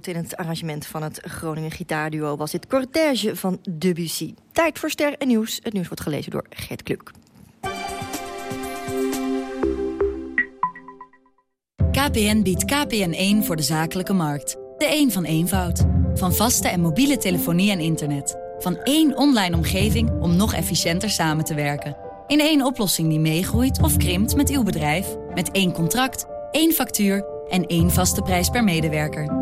[SPEAKER 5] In het arrangement van het Groningen gitaarduo... was dit Cortège van Debussy. Tijd voor Ster en Nieuws. Het nieuws wordt gelezen door Gert Kluk.
[SPEAKER 16] KPN biedt KPN1 voor de zakelijke markt. De een van eenvoud. Van vaste en mobiele telefonie en internet. Van één online omgeving om nog efficiënter samen te werken. In één oplossing die meegroeit of krimpt met uw bedrijf. Met één contract, één factuur en één vaste prijs per medewerker.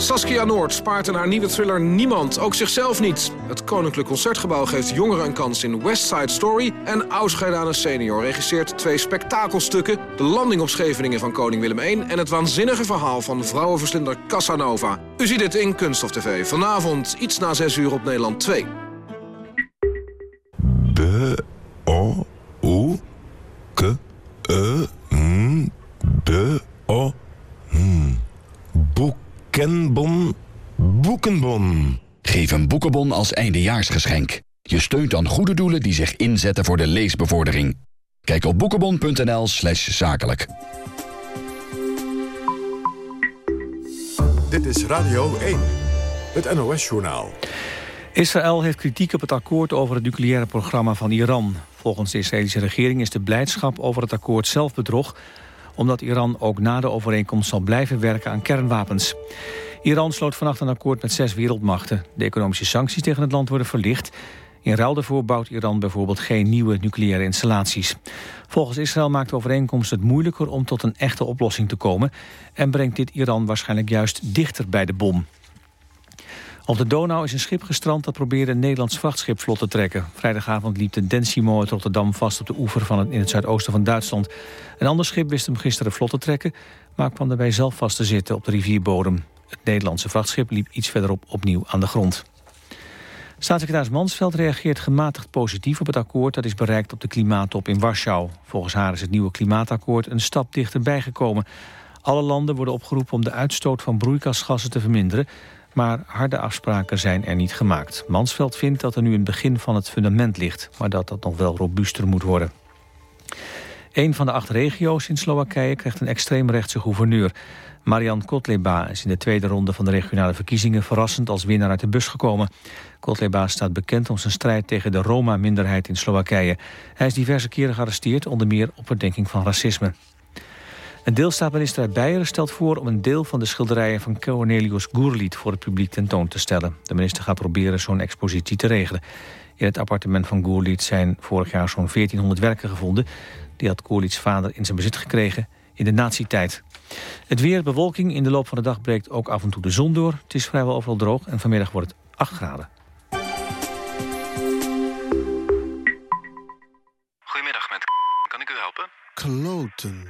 [SPEAKER 17] Saskia Noord spaart in haar nieuwe thriller Niemand, ook zichzelf niet. Het Koninklijk Concertgebouw geeft jongeren een kans in West Side Story... en Ausgeidane Senior regisseert twee spektakelstukken... De landing op Scheveningen van koning Willem I... en het waanzinnige verhaal van vrouwenverslinder Casanova. U ziet het in Kunststof TV. Vanavond iets na 6 uur op Nederland 2.
[SPEAKER 18] B, O, K, E. Boekenbon. Boekenbon.
[SPEAKER 19] Geef een boekenbon als eindejaarsgeschenk. Je steunt dan goede doelen die zich inzetten voor de leesbevordering. Kijk op boekenbon.nl slash zakelijk.
[SPEAKER 20] Dit is Radio 1, het NOS-journaal.
[SPEAKER 1] Israël heeft kritiek op het akkoord over het nucleaire programma van Iran. Volgens de Israëlische regering is de blijdschap over het akkoord zelf bedrog omdat Iran ook na de overeenkomst zal blijven werken aan kernwapens. Iran sloot vannacht een akkoord met zes wereldmachten. De economische sancties tegen het land worden verlicht. In ruil daarvoor bouwt Iran bijvoorbeeld geen nieuwe nucleaire installaties. Volgens Israël maakt de overeenkomst het moeilijker om tot een echte oplossing te komen... en brengt dit Iran waarschijnlijk juist dichter bij de bom. Op de Donau is een schip gestrand dat probeerde een Nederlands vrachtschip vlot te trekken. Vrijdagavond liep de Densimo uit Rotterdam vast op de oever van het, in het zuidoosten van Duitsland. Een ander schip wist hem gisteren vlot te trekken, maar kwam daarbij zelf vast te zitten op de rivierbodem. Het Nederlandse vrachtschip liep iets verderop opnieuw aan de grond. Staatssecretaris Mansveld reageert gematigd positief op het akkoord dat is bereikt op de klimaattop in Warschau. Volgens haar is het nieuwe klimaatakkoord een stap dichterbij gekomen. Alle landen worden opgeroepen om de uitstoot van broeikasgassen te verminderen maar harde afspraken zijn er niet gemaakt. Mansveld vindt dat er nu een begin van het fundament ligt... maar dat dat nog wel robuuster moet worden. Een van de acht regio's in Slowakije krijgt een extreemrechtse gouverneur. Marian Kotleba is in de tweede ronde van de regionale verkiezingen... verrassend als winnaar uit de bus gekomen. Kotleba staat bekend om zijn strijd tegen de Roma-minderheid in Slowakije. Hij is diverse keren gearresteerd, onder meer op verdenking van racisme. Een deelstaatminister uit Beieren stelt voor om een deel van de schilderijen van Cornelius Gurliet voor het publiek tentoon te stellen. De minister gaat proberen zo'n expositie te regelen. In het appartement van Gurliet zijn vorig jaar zo'n 1400 werken gevonden. Die had Gurliets vader in zijn bezit gekregen in de nazi-tijd. Het weer, bewolking, in de loop van de dag breekt ook af en toe de zon door. Het is vrijwel overal droog en vanmiddag wordt het 8 graden.
[SPEAKER 21] Goedemiddag, met kan ik u helpen?
[SPEAKER 22] Kloten.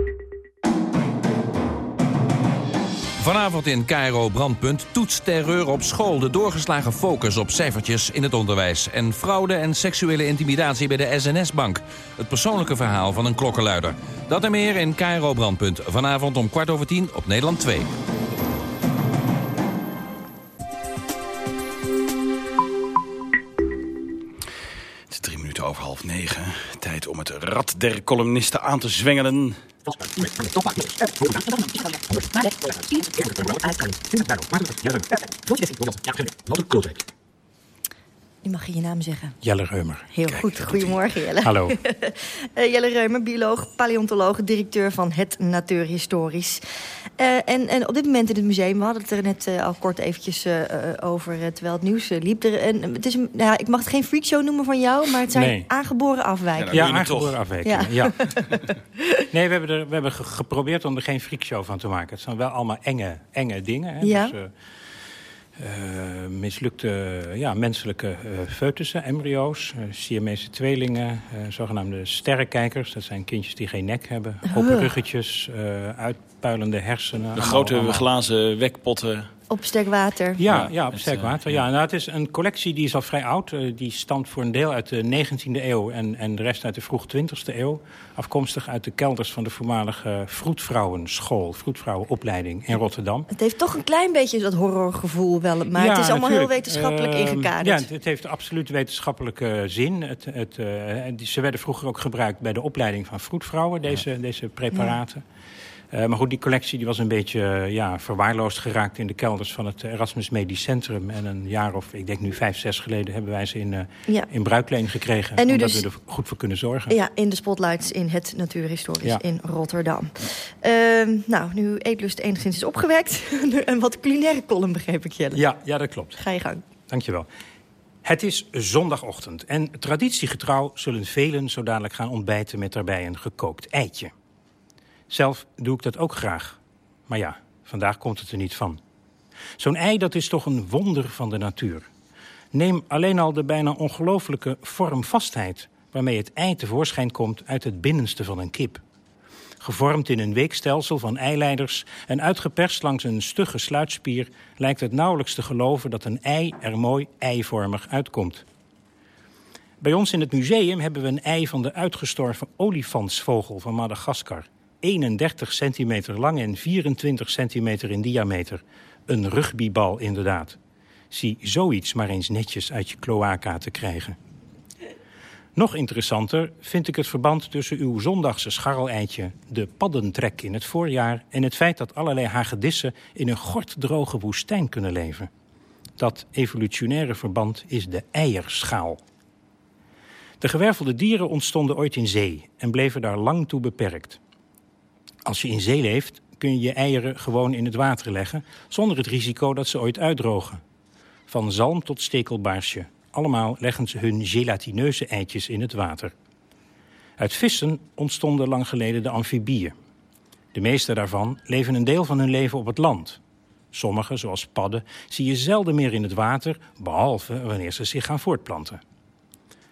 [SPEAKER 23] Vanavond in Cairo Brandpunt toetsterreur op school. De doorgeslagen focus op cijfertjes in het onderwijs. En fraude en seksuele intimidatie bij de SNS-bank. Het persoonlijke verhaal van een klokkenluider. Dat en meer in Cairo Brandpunt. Vanavond om kwart over tien op Nederland 2.
[SPEAKER 9] Over half negen. Tijd om het rad der columnisten aan te zwengelen.
[SPEAKER 5] Nu mag je je naam zeggen.
[SPEAKER 24] Jelle Reumer.
[SPEAKER 5] Heel goed. Goedemorgen, Jelle.
[SPEAKER 24] Hallo.
[SPEAKER 5] uh, Jelle Reumer, bioloog, paleontoloog, directeur van het Natuurhistorisch. Uh, en, en op dit moment in het museum, we hadden het er net uh, al kort eventjes over... terwijl het nieuws liep. Er, en, het is, nou, ik mag het geen freakshow noemen van jou, maar het zijn
[SPEAKER 24] nee.
[SPEAKER 5] aangeboren afwijkingen.
[SPEAKER 24] Ja, ja aangeboren afwijkingen, ja. ja. nee, we hebben, er, we hebben geprobeerd om er geen freakshow van te maken. Het zijn wel allemaal enge, enge dingen. Hè?
[SPEAKER 5] Ja.
[SPEAKER 24] Dus, uh, mislukte ja, menselijke uh, foetussen, embryo's, uh, Siamese tweelingen, zogenaamde sterrenkijkers. Dat zijn kindjes die geen nek hebben, open ruggetjes, uitpuilende hersenen.
[SPEAKER 9] De grote allemaal. glazen wekpotten.
[SPEAKER 5] Op sterk water.
[SPEAKER 24] Ja, ja op sterk water. Ja. Nou, het is een collectie die is al vrij oud. die stamt voor een deel uit de 19e eeuw en, en de rest uit de vroeg 20e eeuw. Afkomstig uit de kelders van de voormalige vroedvrouwenschool, vroedvrouwenopleiding in Rotterdam.
[SPEAKER 5] Het heeft toch een klein beetje dat horrorgevoel wel, maar het is allemaal heel wetenschappelijk uh, ingekaderd.
[SPEAKER 24] Ja, het heeft absoluut wetenschappelijke zin. Het, het, uh, ze werden vroeger ook gebruikt bij de opleiding van vroedvrouwen, deze, deze preparaten. Ja. Uh, maar goed, die collectie die was een beetje uh, ja, verwaarloosd geraakt in de kelders van het Erasmus Medisch Centrum. En een jaar of, ik denk nu vijf, zes geleden, hebben wij ze in, uh, ja. in bruikleen gekregen. En nu omdat dus, we er goed voor kunnen zorgen.
[SPEAKER 5] Ja, in de spotlights in het Natuurhistorisch ja. in Rotterdam. Ehm, nou, nu eetlust enigszins is opgewekt. een wat culinaire column, begreep ik, Jelle.
[SPEAKER 24] Ja, ja, dat klopt.
[SPEAKER 5] Ga je gang.
[SPEAKER 24] Dankjewel. Het is zondagochtend en traditiegetrouw zullen velen zo dadelijk gaan ontbijten met daarbij een gekookt eitje. Zelf doe ik dat ook graag. Maar ja, vandaag komt het er niet van. Zo'n ei, dat is toch een wonder van de natuur. Neem alleen al de bijna ongelooflijke vormvastheid... waarmee het ei tevoorschijn komt uit het binnenste van een kip. Gevormd in een weekstelsel van eileiders en uitgeperst langs een stugge sluitspier... lijkt het nauwelijks te geloven dat een ei er mooi eivormig uitkomt. Bij ons in het museum hebben we een ei van de uitgestorven olifantsvogel van Madagaskar... 31 centimeter lang en 24 centimeter in diameter. Een rugbybal inderdaad. Zie zoiets maar eens netjes uit je kloaka te krijgen. Nog interessanter vind ik het verband tussen uw zondagse scharreleitje... de paddentrek in het voorjaar... en het feit dat allerlei hagedissen in een gorddroge woestijn kunnen leven. Dat evolutionaire verband is de eierschaal. De gewervelde dieren ontstonden ooit in zee en bleven daar lang toe beperkt. Als je in zee leeft, kun je je eieren gewoon in het water leggen... zonder het risico dat ze ooit uitdrogen. Van zalm tot stekelbaarsje. Allemaal leggen ze hun gelatineuze eitjes in het water. Uit vissen ontstonden lang geleden de amfibieën. De meeste daarvan leven een deel van hun leven op het land. Sommige, zoals padden, zie je zelden meer in het water... behalve wanneer ze zich gaan voortplanten.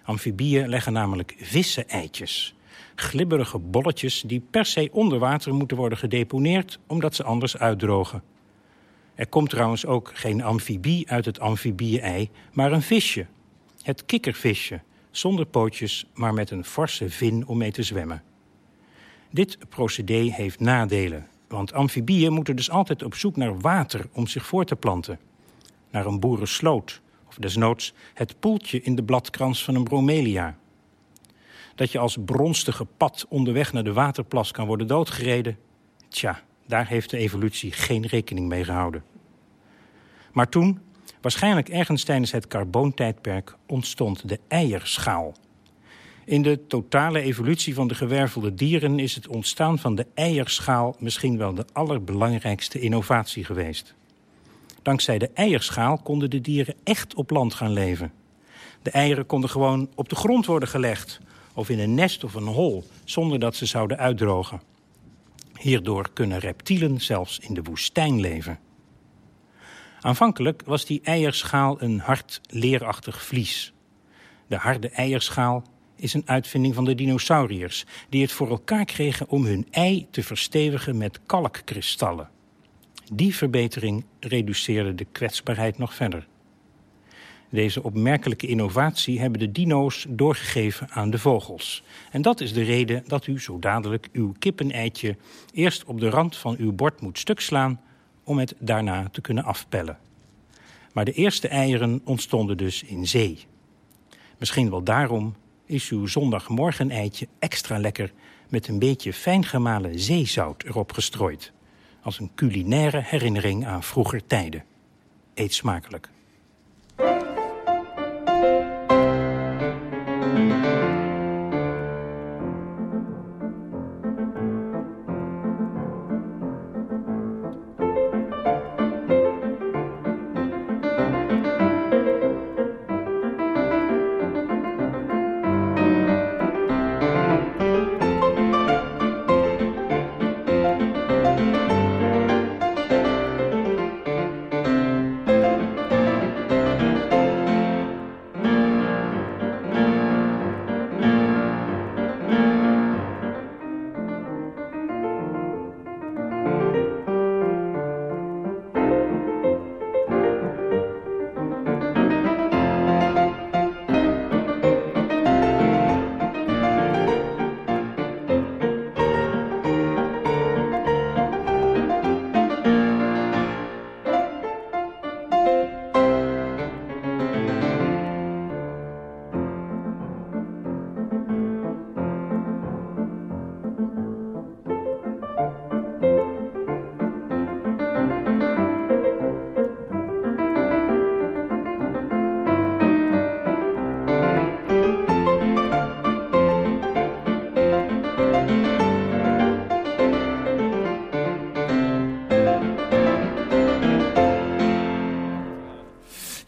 [SPEAKER 24] Amfibieën leggen namelijk vissen-eitjes glibberige bolletjes die per se onder water moeten worden gedeponeerd omdat ze anders uitdrogen. Er komt trouwens ook geen amfibie uit het amfibie-ei, maar een visje. Het kikkervisje, zonder pootjes, maar met een forse vin om mee te zwemmen. Dit procedé heeft nadelen, want amfibieën moeten dus altijd op zoek naar water om zich voor te planten. Naar een boerensloot, of desnoods het poeltje in de bladkrans van een bromelia dat je als bronstige pad onderweg naar de waterplas kan worden doodgereden... tja, daar heeft de evolutie geen rekening mee gehouden. Maar toen, waarschijnlijk ergens tijdens het carboontijdperk, ontstond de eierschaal. In de totale evolutie van de gewervelde dieren is het ontstaan van de eierschaal misschien wel de allerbelangrijkste innovatie geweest. Dankzij de eierschaal konden de dieren echt op land gaan leven. De eieren konden gewoon op de grond worden gelegd of in een nest of een hol, zonder dat ze zouden uitdrogen. Hierdoor kunnen reptielen zelfs in de woestijn leven. Aanvankelijk was die eierschaal een hard, leerachtig vlies. De harde eierschaal is een uitvinding van de dinosauriërs... die het voor elkaar kregen om hun ei te verstevigen met kalkkristallen. Die verbetering reduceerde de kwetsbaarheid nog verder. Deze opmerkelijke innovatie hebben de dino's doorgegeven aan de vogels. En dat is de reden dat u zo dadelijk uw kippeneitje... eerst op de rand van uw bord moet stukslaan om het daarna te kunnen afpellen. Maar de eerste eieren ontstonden dus in zee. Misschien wel daarom is uw zondagmorgen-eitje extra lekker... met een beetje fijn gemalen zeezout erop gestrooid. Als een culinaire herinnering aan vroeger tijden. Eet smakelijk.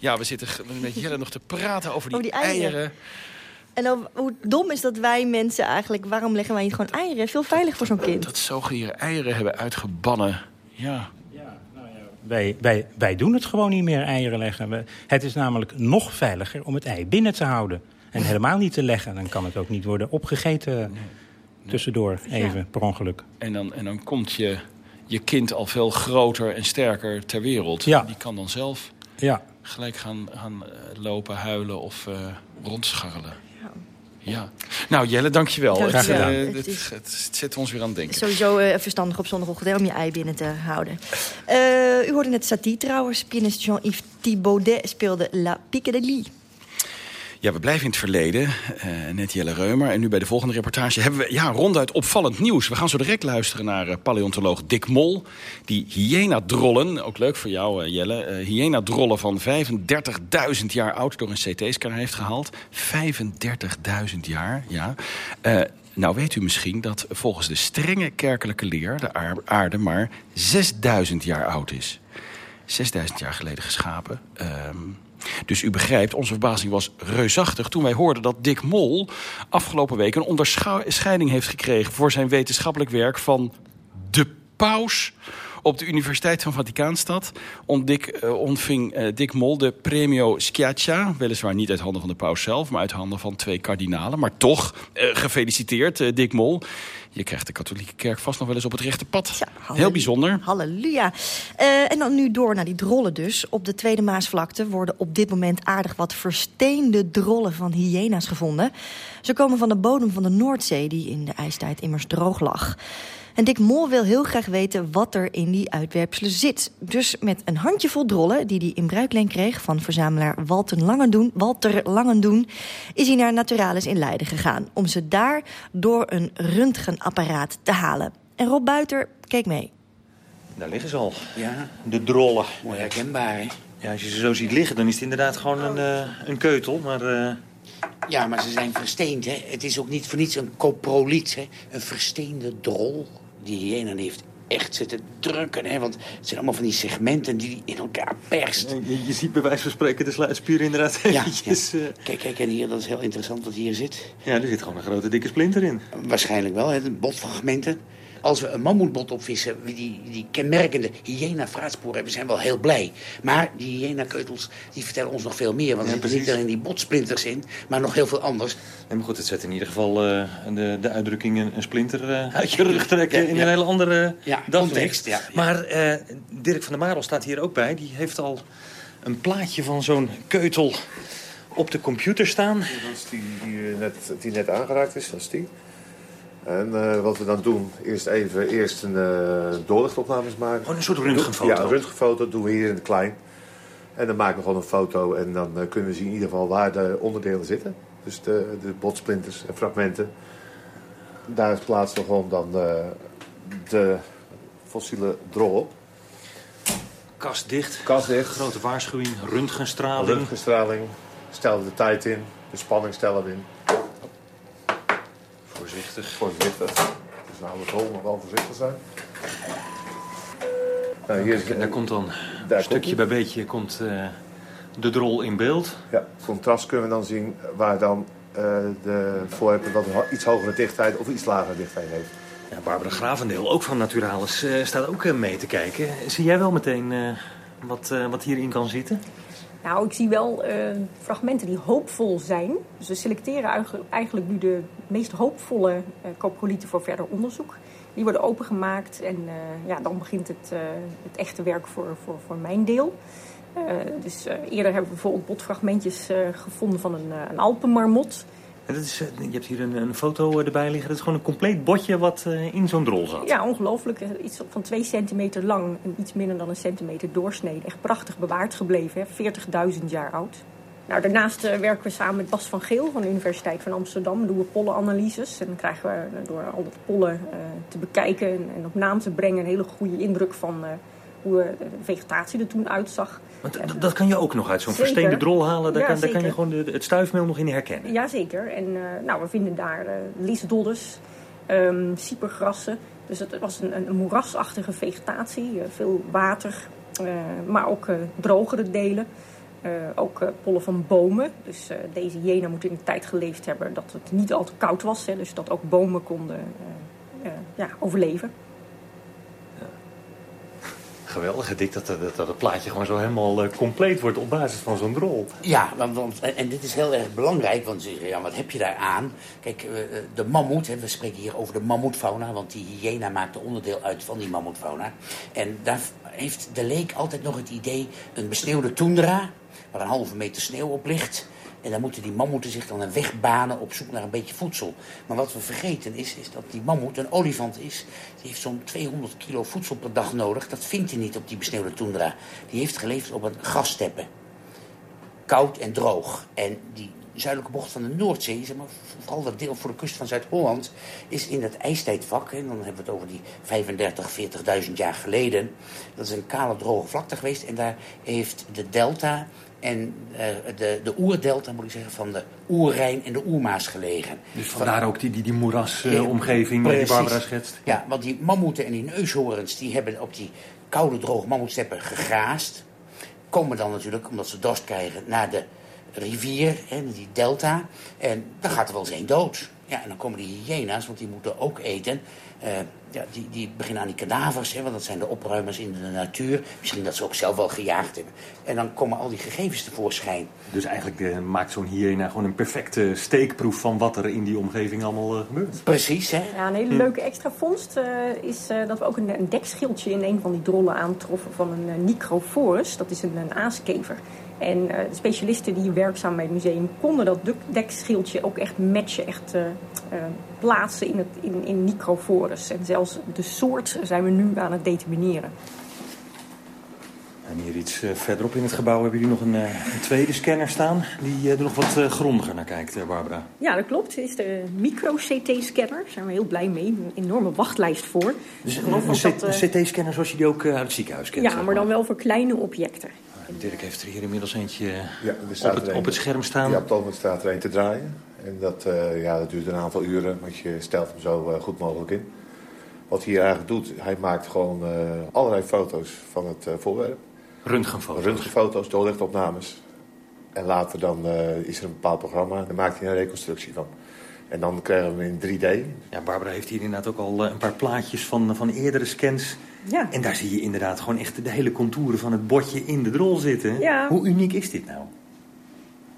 [SPEAKER 9] Ja, we zitten met Jelle nog te praten over die, eieren.
[SPEAKER 5] En dan, hoe dom is dat wij mensen eigenlijk... waarom leggen wij niet gewoon eieren? Veel veiliger voor zo'n kind.
[SPEAKER 9] Dat zoogdieren eieren hebben uitgebannen. Ja.
[SPEAKER 24] Wij, wij, wij doen het gewoon niet meer, eieren leggen. Het is namelijk nog veiliger om het ei binnen te houden. En helemaal niet te leggen. Dan kan het ook niet worden opgegeten tussendoor, even, per ongeluk.
[SPEAKER 9] En dan, en dan komt je, je kind al veel groter en sterker ter wereld.
[SPEAKER 24] Ja.
[SPEAKER 9] Die kan dan zelf
[SPEAKER 24] ja.
[SPEAKER 9] Gelijk gaan, gaan eh, lopen, huilen of uh, rondscharrelen. Ja. Nou Jelle, dankjewel.
[SPEAKER 5] Graag gedaan.
[SPEAKER 9] Het, uh, het, het, het, zet ons weer aan het denken.
[SPEAKER 5] Sowieso uh, verstandig op zondagochtend om je ei binnen te houden. Uh, u hoorde net Satie trouwens. Pianist Jean-Yves Thibaudet speelde La Piccadilly.
[SPEAKER 9] Ja, we blijven in het verleden. Uh, net Jelle Reumer. En nu bij de volgende reportage hebben we ja, ronduit opvallend nieuws. We gaan zo direct luisteren naar uh, paleontoloog Dick Mol. Die hyena-drollen, ook leuk voor jou uh, Jelle... Hyena-drollen van 35.000 jaar oud door een CT-scanner heeft gehaald. 35.000 jaar, ja. nou weet u misschien dat volgens de strenge kerkelijke leer... de aarde maar 6.000 jaar oud is. 6.000 jaar geleden geschapen... Dus u begrijpt, onze verbazing was reusachtig toen wij hoorden dat Dick Mol afgelopen week een onderscheiding heeft gekregen voor zijn wetenschappelijk werk van de paus op de Universiteit van Vaticaanstad ontdik, uh, ontving uh, Dick Mol de Premio Schiaccia. Weliswaar niet uit handen van de paus zelf, maar uit handen van twee kardinalen. Maar toch, uh, gefeliciteerd Dick Mol. Je krijgt de katholieke kerk vast nog wel eens op het rechte pad. Ja, Heel bijzonder.
[SPEAKER 5] Halleluja. En dan nu door naar die drollen dus. Op de Tweede Maasvlakte worden op dit moment aardig wat versteende drollen van hyena's gevonden. Ze komen van de bodem van de Noordzee, die in de ijstijd immers droog lag. En Dick Mol wil heel graag weten wat er in die uitwerpselen zit. Dus met een handjevol drollen die hij in bruikleen kreeg... van verzamelaar Walter Langendoen, Walter Langendoen... is hij naar Naturalis in Leiden gegaan... om ze daar door een röntgenapparaat te halen. En Rob Buiter keek mee.
[SPEAKER 25] Daar liggen ze al.
[SPEAKER 26] Ja.
[SPEAKER 25] De drollen.
[SPEAKER 26] Mooi herkenbaar, hè?
[SPEAKER 25] Ja, als je ze zo ziet liggen, dan is het inderdaad gewoon een, uh, een keutel. Maar... Uh...
[SPEAKER 26] Ja, maar ze zijn versteend, hè. Het is ook niet voor niets een coproliet, hè. Een versteende drol. Die hyena heeft echt zitten drukken, hè. Want het zijn allemaal van die segmenten die hij in elkaar perst.
[SPEAKER 25] Je, je, ziet bij wijze van spreken de sluitspier inderdaad eventjes...
[SPEAKER 26] Ja, ja. Kijk, kijk, en hier, dat is heel interessant wat hier zit.
[SPEAKER 25] Ja, er zit gewoon een grote dikke splinter in.
[SPEAKER 26] Waarschijnlijk wel, hè. Botfragmenten. Als we een mammoetbot opvissen, die, die kenmerkende hyena-vraatsporen hebben, zijn we wel heel blij. Maar die hyena-keutels die vertellen ons nog veel meer. Want er zitten niet alleen die botsplinters in, maar nog heel veel anders.
[SPEAKER 25] Nee, maar goed, het zet in ieder geval uh, de, de uitdrukking een splinter uh, uit je rug trekken ja, in een hele andere
[SPEAKER 26] ja, context. Ja,
[SPEAKER 25] Maar uh, Dirk van der Marel staat hier ook bij. Die heeft al een plaatje van zo'n keutel op de computer staan.
[SPEAKER 27] dat is die die net, die net aangeraakt is, dat is die. En uh, wat we dan doen, eerst even eerst een uh, doorlichtopnames maken.
[SPEAKER 25] Oh, een soort röntgenfoto?
[SPEAKER 27] Ja, een röntgenfoto doen we hier in het klein. En dan maken we gewoon een foto en dan uh, kunnen we zien in ieder geval waar de onderdelen zitten. Dus de, de botsplinters en fragmenten. Daar plaatsen we gewoon dan de fossiele drol op.
[SPEAKER 25] Kastdicht.
[SPEAKER 27] Kastdicht.
[SPEAKER 25] Grote waarschuwing, röntgenstraling.
[SPEAKER 27] Röntgenstraling. Stel de tijd in, de spanning stellen we in.
[SPEAKER 25] Voorzichtig.
[SPEAKER 27] Voorzichtig. Dus nou we vol, maar wel voorzichtig zijn. Nou, hier is,
[SPEAKER 25] daar komt dan daar stukje bij beetje komt, uh, de drol in beeld.
[SPEAKER 27] Ja, contrast kunnen we dan zien waar dan uh, de voorwerpen wat een iets hogere dichtheid of iets lagere dichtheid heeft.
[SPEAKER 25] Ja, Barbara Gravendeel, ook van Naturalis, uh, staat ook mee te kijken. Zie jij wel meteen wat, wat hierin kan zitten?
[SPEAKER 28] Nou, ik zie wel uh, fragmenten die hoopvol zijn. Dus we selecteren eigenlijk nu de meest hoopvolle uh, coprolieten voor verder onderzoek. Die worden opengemaakt en uh, ja, dan begint het, het echte werk voor, voor, voor mijn deel. dus eerder hebben we bijvoorbeeld botfragmentjes gevonden van een, een Alpenmarmot.
[SPEAKER 25] Dat is, je hebt hier een, een, foto erbij liggen. Dat is gewoon een compleet botje wat in zo'n drol zat.
[SPEAKER 28] Ja, ongelooflijk. Iets van 2 centimeter lang en iets minder dan een centimeter doorsnede. Echt prachtig bewaard gebleven, 40.000 jaar oud. Nou, daarnaast werken we samen met Bas van Geel van de Universiteit van Amsterdam. Doen we pollenanalyses. En dan krijgen we door al dat pollen te bekijken en, en, op naam te brengen... een hele goede indruk van hoe de vegetatie er toen uitzag.
[SPEAKER 25] Want dat kan je ook nog uit zo'n versteende drol halen. Daar, ja, kan, daar kan je gewoon de, het stuifmeel nog in herkennen.
[SPEAKER 28] Jazeker. En nou, we vinden daar liesdoddes, um, cypergrassen. Dus het was een, een moerasachtige vegetatie. veel water, maar ook drogere delen. Uh, ook uh, pollen van bomen. Dus uh, deze hyena moet in een tijd geleefd hebben dat het niet al te koud was. Hè, dus dat ook bomen konden ja, overleven.
[SPEAKER 25] Geweldig, Dick, dat, dat, dat het plaatje gewoon zo helemaal compleet wordt op basis van zo'n drol.
[SPEAKER 26] Ja, want, en dit is heel erg belangrijk, want ja, wat heb je daar aan? Kijk, de mammoet, we spreken hier over de mammoetfauna, want die hyena maakt onderdeel uit van die mammoetfauna. En daar heeft de leek altijd nog het idee, een besneeuwde toendra, waar een halve meter sneeuw op ligt. En dan moeten die mammoeten zich dan een weg banen op zoek naar een beetje voedsel. Maar wat we vergeten is, is dat die mammoet een olifant is. Die heeft zo'n 200 kilo voedsel per dag nodig. Dat vindt hij niet op die besneeuwde toendra. Die heeft geleefd op een grassteppen. Koud en droog. En die zuidelijke bocht van de Noordzee, zeg maar, vooral dat deel voor de kust van Zuid-Holland, is in het ijstijdvak, en dan hebben we het over die 35, 40.000 jaar geleden, dat is een kale droge vlakte geweest en daar heeft de delta en uh, de, de oerdelta, moet ik zeggen, van de Oerrijn en de Oermaas gelegen.
[SPEAKER 25] Dus vandaar ook die, die, die moerasomgeving uh, die Barbara schetst?
[SPEAKER 26] Ja, want die mammoeten en die neushoorns, die hebben op die koude, droge mammoetsteppen gegraast. Komen dan natuurlijk, omdat ze dorst krijgen, naar de rivier, hè, die delta. En dan gaat er wel eens één dood. Ja, en dan komen die hyena's, want die moeten ook eten. Uh, ja, die, die beginnen aan die kadavers, hè, want dat zijn de opruimers in de natuur. Misschien dat ze ook zelf wel gejaagd hebben. En dan komen al die gegevens tevoorschijn.
[SPEAKER 25] Dus eigenlijk uh, maakt zo'n hyena gewoon een perfecte steekproef van wat er in die omgeving allemaal uh, gebeurt.
[SPEAKER 26] Precies, hè?
[SPEAKER 28] Ja, een hele leuke extra vondst is dat we ook een, een, dekschildje in een van die drollen aantroffen van een Nicrophorus. Dat is een, een aaskever. En uh, de specialisten die werkzaam bij het museum konden dat dekschildje ook echt matchen, echt uh, uh, plaatsen in, het, in, in microforus. En zelfs de soort zijn we nu aan het determineren.
[SPEAKER 25] En hier iets verderop in het gebouw hebben jullie nog een, een tweede scanner staan... die er nog wat grondiger naar kijkt, Barbara.
[SPEAKER 28] Ja, dat klopt. Het is de micro-CT-scanner. Daar zijn we heel blij mee. Een enorme wachtlijst voor.
[SPEAKER 25] Dus een, een CT-scanner zoals je die ook uit het ziekenhuis kent?
[SPEAKER 28] Ja, maar dan wel voor kleine objecten.
[SPEAKER 25] Dirk heeft er hier inmiddels eentje ja, op, het, op, het, scherm staan.
[SPEAKER 27] Ja, op het moment staat er een te draaien. En dat, uh, ja, dat duurt een aantal uren, want je stelt hem zo uh, goed mogelijk in. Wat hij hier eigenlijk doet, hij maakt gewoon uh, allerlei foto's van het voorwerp.
[SPEAKER 25] Röntgenfoto's?
[SPEAKER 27] Röntgenfoto's, doorlichtopnames. En later dan is er een bepaald programma en daar maakt hij een reconstructie van. En dan krijgen we hem in 3D.
[SPEAKER 25] Ja, Barbara heeft hier inderdaad ook al een paar plaatjes van, van eerdere scans
[SPEAKER 28] ja.
[SPEAKER 25] En daar zie je inderdaad gewoon echt de hele contouren van het botje in de drol zitten.
[SPEAKER 28] Ja.
[SPEAKER 25] Hoe uniek is dit nou?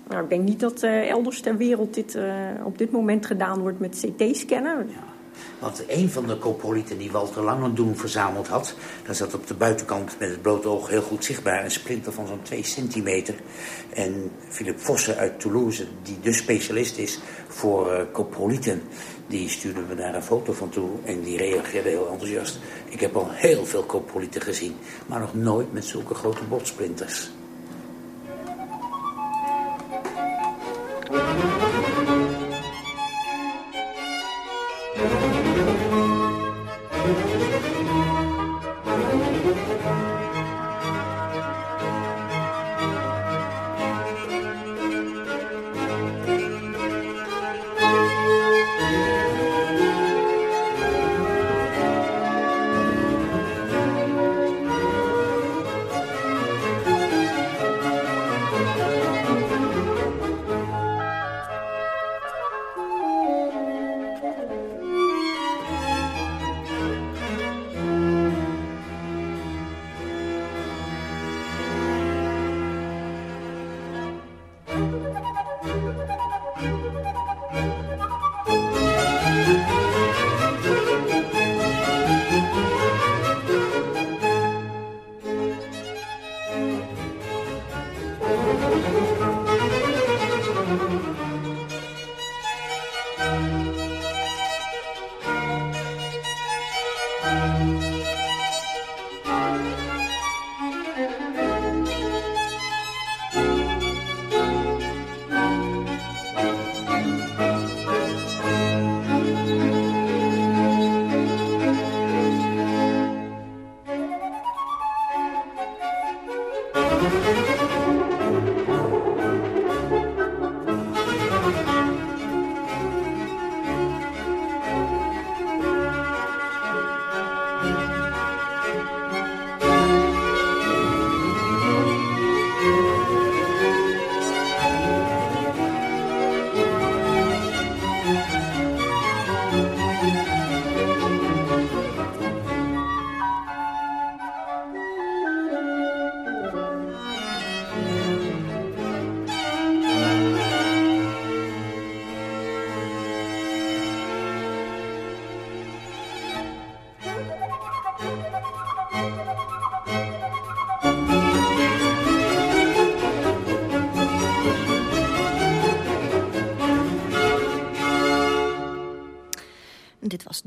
[SPEAKER 28] Nou, ik denk niet dat uh, elders ter wereld dit uh, op dit moment gedaan wordt met CT-scannen.
[SPEAKER 26] Ja. Want een van de coprolieten die Walter Langendoen verzameld had... daar zat op de buitenkant met het blote oog heel goed zichtbaar... een splinter van zo'n 2 centimeter. En Philip Vossen uit Toulouse, die dus specialist is voor uh, coprolieten... die stuurde me daar een foto van toe en die reageerde heel enthousiast. Ik heb al heel veel coprolieten gezien, maar nog nooit met zulke grote botsplinters.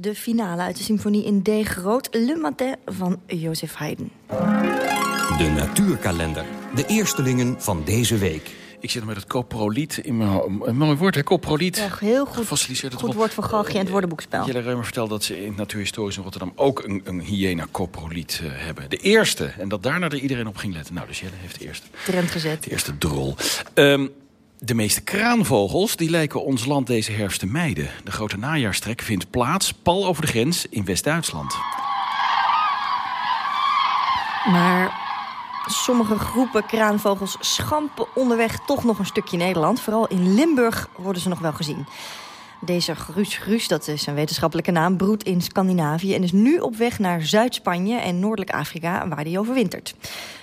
[SPEAKER 5] De finale uit de symfonie in D groot Le Matin van Jozef Haydn.
[SPEAKER 23] De natuurkalender. De eerstelingen van deze week.
[SPEAKER 9] Ik zit met het coproliet in mijn Een mooi woord, hè? Coproliet.
[SPEAKER 5] Ja, heel goed.
[SPEAKER 9] Het
[SPEAKER 5] Goed woord van Galgje en het woordenboekspel.
[SPEAKER 9] Jelle Reumer vertelde dat ze in het Natuurhistorisch in Rotterdam ook een, een hyena coproliet eh, hebben. De eerste. En dat daarna er iedereen op ging letten. Nou, dus Jelle heeft de eerste.
[SPEAKER 5] Trend gezet.
[SPEAKER 9] De eerste drol. Ehm, de meeste kraanvogels die lijken ons land deze herfst te mijden. De grote najaarstrek vindt plaats pal over de grens in West-Duitsland.
[SPEAKER 5] Maar sommige groepen kraanvogels schampen onderweg toch nog een stukje Nederland. Vooral in Limburg worden ze nog wel gezien. Deze Gruus Gruus, dat is een wetenschappelijke naam, broedt in Scandinavië... en is nu op weg naar Zuid-Spanje en Noordelijk Afrika, waar hij overwintert.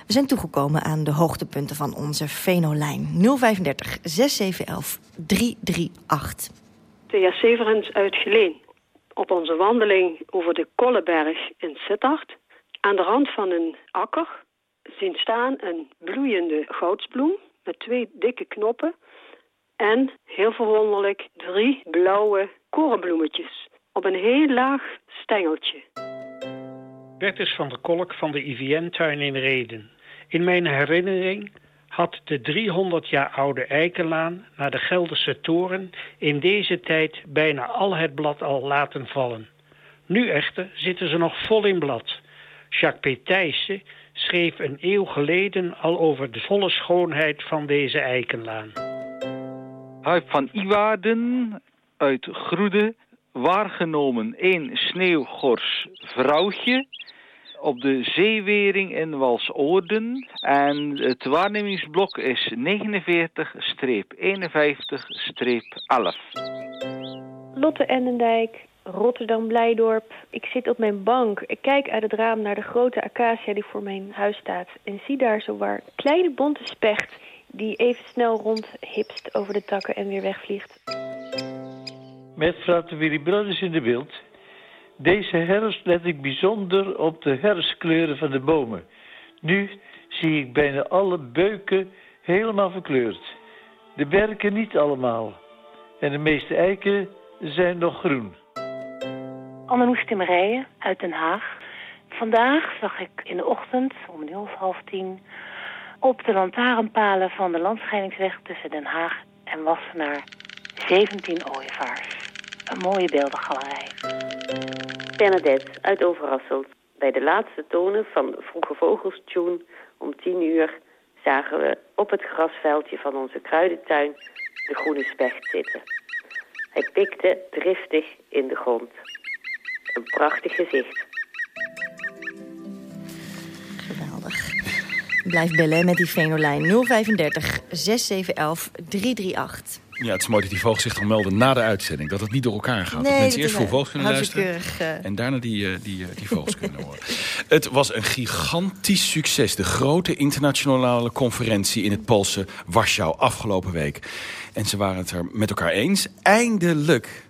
[SPEAKER 5] We zijn toegekomen aan de hoogtepunten van onze Venolijn. 035 6711 338.
[SPEAKER 29] Thea Severens uit Geleen. Op onze wandeling over de Kolleberg in Sittard... aan de rand van een akker zien staan een bloeiende goudsbloem... met twee dikke knoppen... en, heel verwonderlijk, drie blauwe korenbloemetjes... op een heel laag stengeltje.
[SPEAKER 30] Bertus van der Kolk van de IVN-tuin in Reden. In mijn herinnering had de 300 jaar oude Eikenlaan naar de Gelderse toren in deze tijd bijna al het blad al laten vallen. Nu echter zitten ze nog vol in blad. Jacques P. Schreef een eeuw geleden al over de volle schoonheid van deze Eikenlaan.
[SPEAKER 31] Huip van Iwaarden uit Groede waargenomen één sneeuwgors vrouwtje op de zeewering in Walsoorden. En het waarnemingsblok is 49-51-11.
[SPEAKER 32] Lotte Ennendijk, Rotterdam Blijdorp. Ik zit op mijn bank. Ik kijk uit het raam naar de grote acacia die voor mijn huis staat. En zie daar zowaar kleine bonte specht die even snel rondhipst over de takken en weer wegvliegt.
[SPEAKER 33] Met Frater Willy Brothers in de beeld. Deze herfst let ik bijzonder op de herfstkleuren van de bomen. Nu zie ik bijna alle beuken helemaal verkleurd. De berken niet allemaal. En de meeste eiken zijn nog groen.
[SPEAKER 34] Anneloes Timmerijen uit Den Haag. Vandaag zag ik in de ochtend om een uur of half tien... op de lantaarnpalen van de landscheidingsweg tussen Den Haag en Wassenaar 17 ooievaars. Een mooie beeldengalerij.
[SPEAKER 35] Bernadette uit Overasselt. Bij de laatste tonen van de Vroege Vogels Tune om tien uur zagen we op het grasveldje van onze kruidentuin de groene specht zitten. Hij pikte driftig in de grond. Een prachtig gezicht.
[SPEAKER 5] Blijf bellen met die Venolijn 035 6711 338.
[SPEAKER 9] Ja, het is mooi dat die vogels zich dan melden na de uitzending. Dat het niet door elkaar gaat.
[SPEAKER 5] Nee,
[SPEAKER 9] dat mensen eerst voor vogels kunnen luisteren.
[SPEAKER 5] keurig, eh.
[SPEAKER 9] En daarna die, eh, die, eh, die vogels kunnen horen. Het was een gigantisch succes. De grote internationale conferentie in het Poolse Warschau afgelopen week. En ze waren het er met elkaar eens. Eindelijk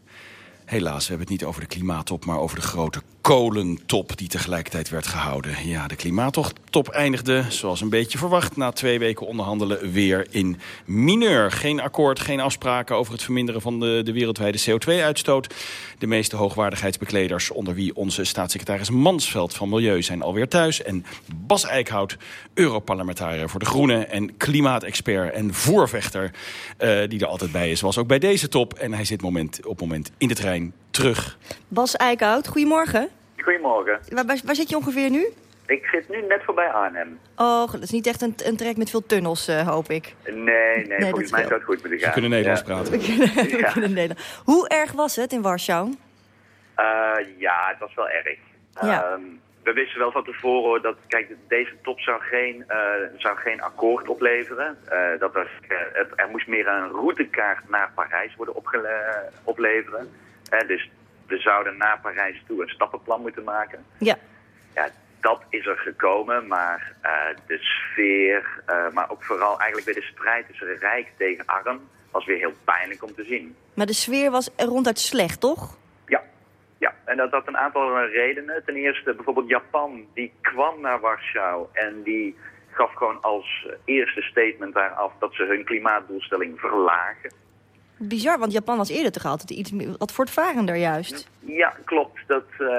[SPEAKER 9] Helaas, we hebben het niet over de klimaattop, maar over de grote kolentop die tegelijkertijd werd gehouden. Ja, de klimaattop eindigde, zoals een beetje verwacht, na twee weken onderhandelen weer in mineur. Geen akkoord, geen afspraken over het verminderen van de, de wereldwijde CO2-uitstoot. De meeste hoogwaardigheidsbekleders, onder wie onze staatssecretaris Mansveld van Milieu, zijn alweer thuis. En Bas Eickhout, Europarlementariër voor de Groenen en klimaatexpert en voervechter, eh, die er altijd bij is, was ook bij deze top. En hij zit moment, op moment in de trein terug.
[SPEAKER 5] Bas Eickhout, goedemorgen.
[SPEAKER 36] Goedemorgen.
[SPEAKER 5] Waar, waar, waar zit je ongeveer nu?
[SPEAKER 36] Ik zit nu net voorbij Arnhem.
[SPEAKER 5] Oh, dat is niet echt een, een trek met veel tunnels, eh, hoop ik.
[SPEAKER 36] Nee, nee, volgens mij zou het goed moeten gaan.
[SPEAKER 9] kunnen Nederlands
[SPEAKER 36] Ja.
[SPEAKER 9] praten.
[SPEAKER 5] We kunnen, we kunnen Nederland. Hoe erg was het in Warschau?
[SPEAKER 36] Eh, ja, het was wel erg.
[SPEAKER 5] Ja.
[SPEAKER 36] Ehm, we wisten wel van tevoren hoor, dat kijk, deze top zou geen, eh, zou geen akkoord opleveren. Eh, dat er, het, er moest meer een routekaart naar Parijs worden opgele- dus we zouden naar Parijs toe een stappenplan moeten maken.
[SPEAKER 5] Ja.
[SPEAKER 36] Ja, dat is er gekomen, maar eh, de sfeer, eh, maar ook vooral eigenlijk weer de strijd tussen rijk tegen arm, was weer heel pijnlijk om te zien.
[SPEAKER 5] Maar de sfeer was ronduit slecht, toch?
[SPEAKER 36] Ja, ja. En dat had een aantal redenen. Ten eerste bijvoorbeeld Japan, die kwam naar Warschau en die gaf gewoon als eerste statement daar af dat ze hun klimaatdoelstelling verlagen.
[SPEAKER 5] Bizar, want Japan was eerder toch altijd iets wat voortvarender juist.
[SPEAKER 36] Ja, klopt. Dat, uh,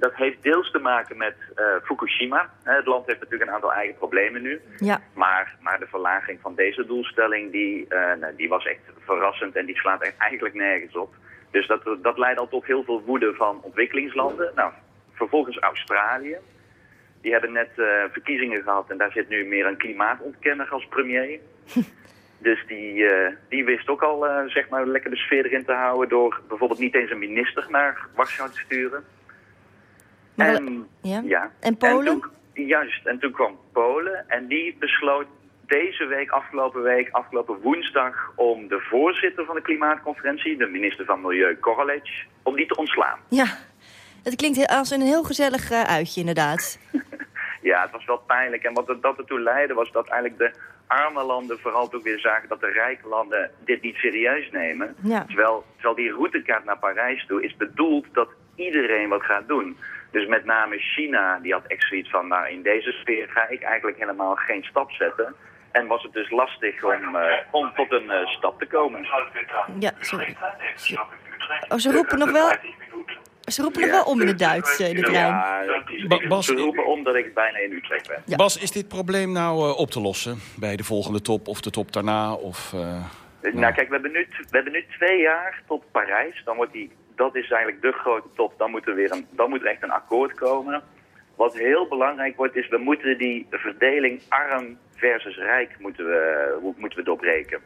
[SPEAKER 36] dat heeft deels te maken met uh, Fukushima. Het land heeft natuurlijk een aantal eigen problemen nu.
[SPEAKER 5] Ja.
[SPEAKER 36] Maar, maar de verlaging van deze doelstelling, die, uh, die was echt verrassend en die slaat echt eigenlijk nergens op. Dus dat, dat leidt al tot heel veel woede van ontwikkelingslanden. Nou, vervolgens Australië. Die hebben net verkiezingen gehad en daar zit nu meer een klimaatontkenner als premier. Dus die, uh, die wist ook al uh, zeg maar lekker de sfeer erin te houden door bijvoorbeeld niet eens een minister naar Warschau te sturen.
[SPEAKER 5] Maar,
[SPEAKER 36] en,
[SPEAKER 5] ja.
[SPEAKER 36] ja.
[SPEAKER 5] en Polen?
[SPEAKER 36] En toen, juist, en toen kwam Polen en die besloot deze week, afgelopen week, afgelopen woensdag... om de voorzitter van de klimaatconferentie, de minister van Milieu, Korolec, om die te ontslaan.
[SPEAKER 5] Ja, het klinkt als een heel gezellig uh, uitje inderdaad.
[SPEAKER 36] ja, het was wel pijnlijk. En wat dat ertoe leidde was dat eigenlijk de arme landen vooral ook weer zagen dat de rijke landen dit niet serieus nemen.
[SPEAKER 5] Ja.
[SPEAKER 36] Terwijl, terwijl die routekaart naar Parijs toe is bedoeld dat iedereen wat gaat doen. Dus met name China, die had echt zoiets van, nou in deze sfeer ga ik eigenlijk helemaal geen stap zetten. En was het dus lastig om, uh, om tot een uh, stap te komen.
[SPEAKER 5] Ja, sorry. Oh, ze roepen nog wel... Ze roepen nog wel om in het Duits in de trein.
[SPEAKER 36] Ja, Bas, ze roepen om dat ik bijna in Utrecht ben.
[SPEAKER 9] Ja. Bas, is dit probleem nou uh, op te lossen bij de volgende top of de top daarna? Of, uh,
[SPEAKER 36] nou, nou, kijk, we hebben, nu, we hebben nu twee jaar tot Parijs. Dan wordt die, dat is eigenlijk de grote top. Dan moet er, weer een, dan moet er echt een akkoord komen. Wat heel belangrijk wordt, is we moeten die verdeling arm versus rijk moeten we, moeten we doorbreken.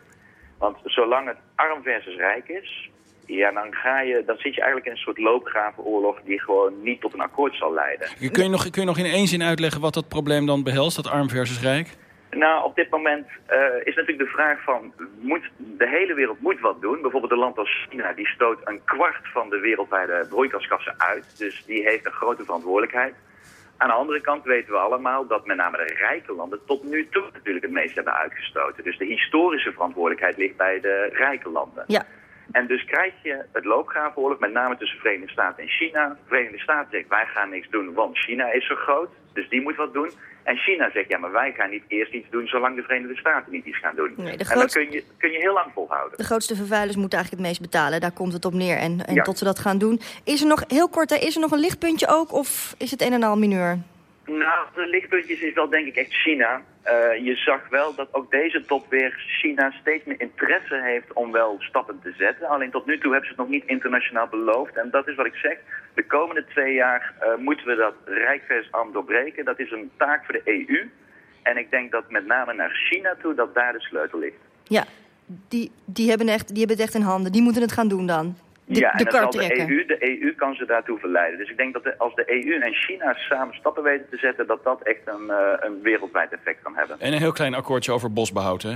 [SPEAKER 36] Want zolang het arm versus rijk is, ja, dan, ga je, dan zit je eigenlijk in een soort loopgravenoorlog die gewoon niet tot een akkoord zal leiden.
[SPEAKER 9] Kun je nog, kun je nog in één zin uitleggen wat dat probleem dan behelst, dat arm versus rijk?
[SPEAKER 36] Nou, op dit moment uh, is natuurlijk de vraag van, moet, de hele wereld moet wat doen. Bijvoorbeeld een land als China, die stoot een kwart van de wereldwijde broeikasgassen uit. Dus die heeft een grote verantwoordelijkheid. Aan de andere kant weten we allemaal dat met name de rijke landen tot nu toe natuurlijk het meest hebben uitgestoten. Dus de historische verantwoordelijkheid ligt bij de rijke landen.
[SPEAKER 5] Ja.
[SPEAKER 36] En dus krijg je het loopgravenoorlog, met name tussen Verenigde Staten en China. De Verenigde Staten zegt, wij gaan niks doen, want China is zo groot. Dus die moet wat doen. En China zegt, ja, maar wij gaan niet eerst iets doen... zolang de Verenigde Staten niet iets gaan doen.
[SPEAKER 5] Nee,
[SPEAKER 36] En dat kun je, kun je heel lang volhouden.
[SPEAKER 5] De grootste vervuilers moeten eigenlijk het meest betalen. Daar komt het op neer. En, en ja. tot ze dat gaan doen. Is er nog, heel kort, is er nog een lichtpuntje ook? Of is het een en al mineur?
[SPEAKER 36] Nou, de lichtpuntjes is wel denk ik echt China. Uh, je zag wel dat ook deze top weer China steeds meer interesse heeft om wel stappen te zetten. Alleen tot nu toe hebben ze het nog niet internationaal beloofd. En dat is wat ik zeg. De komende twee jaar uh, moeten we dat rijk vers arm doorbreken. Dat is een taak voor de EU. En ik denk dat met name naar China toe dat daar de sleutel ligt.
[SPEAKER 5] Ja, die, die, hebben, echt, die hebben het echt in handen. Die moeten het gaan doen dan. De,
[SPEAKER 36] ja, en
[SPEAKER 5] de
[SPEAKER 36] zal de, EU, de EU kan ze daartoe verleiden. Dus ik denk dat de, als de EU en China samen stappen weten te zetten... dat dat echt een, uh, een wereldwijd effect kan hebben.
[SPEAKER 9] En een heel klein akkoordje over bosbehoud, hè?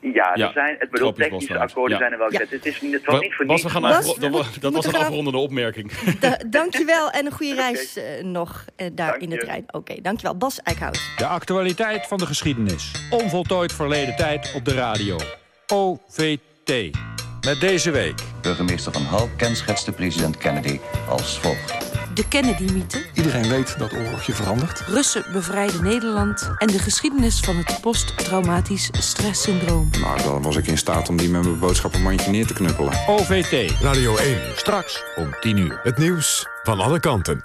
[SPEAKER 36] Ja, er zijn, het bedoel, technische bosbehoud. akkoorden ja. zijn er wel gezet. Ja. Het is niet, het was niet voor
[SPEAKER 9] Bas, we gaan Bas, dat, dat was een gaan... afrondende opmerking.
[SPEAKER 5] Da dankjewel en een goede reis uh, nog uh, daar Dank in de trein. Oké, okay, dankjewel. Bas Eickhout.
[SPEAKER 37] De actualiteit van de geschiedenis. Onvoltooid verleden tijd op de radio. OVT. Met deze week.
[SPEAKER 38] Burgemeester Van Hal kenschetste president Kennedy als volgt.
[SPEAKER 39] De Kennedy-mythe.
[SPEAKER 40] Iedereen weet dat oorlogje verandert.
[SPEAKER 39] Russen bevrijden Nederland. En de geschiedenis van het posttraumatisch stresssyndroom.
[SPEAKER 40] Nou, dan was ik in staat om die met mijn boodschappenmandje neer te knuppelen.
[SPEAKER 37] OVT.
[SPEAKER 41] Radio 1.
[SPEAKER 37] Straks om 10 uur.
[SPEAKER 41] Het nieuws van alle kanten.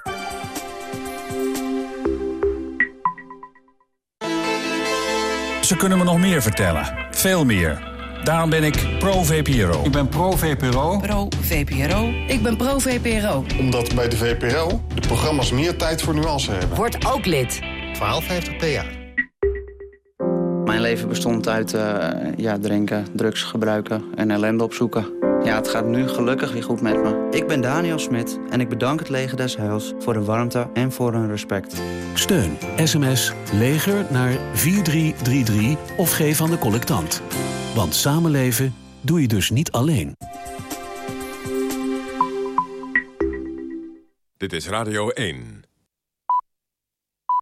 [SPEAKER 42] Ze kunnen me nog meer vertellen. Veel meer. Daarom ben ik pro-VPRO.
[SPEAKER 43] Ik ben pro-VPRO.
[SPEAKER 44] Pro-VPRO. Ik ben pro-VPRO.
[SPEAKER 40] Omdat bij de VPRO de programma's meer tijd voor nuance hebben.
[SPEAKER 44] Word ook lid.
[SPEAKER 40] 1250 PA.
[SPEAKER 45] Mijn leven bestond uit uh, ja, drinken, drugs gebruiken en ellende opzoeken. Ja, het gaat nu gelukkig weer goed met me. Ik ben Daniel Smit en ik bedank het Leger des Heils voor de warmte en voor hun respect.
[SPEAKER 46] Steun sms leger naar 4333 of geef aan de collectant. Want samenleven doe je dus niet alleen.
[SPEAKER 41] Dit is Radio 1.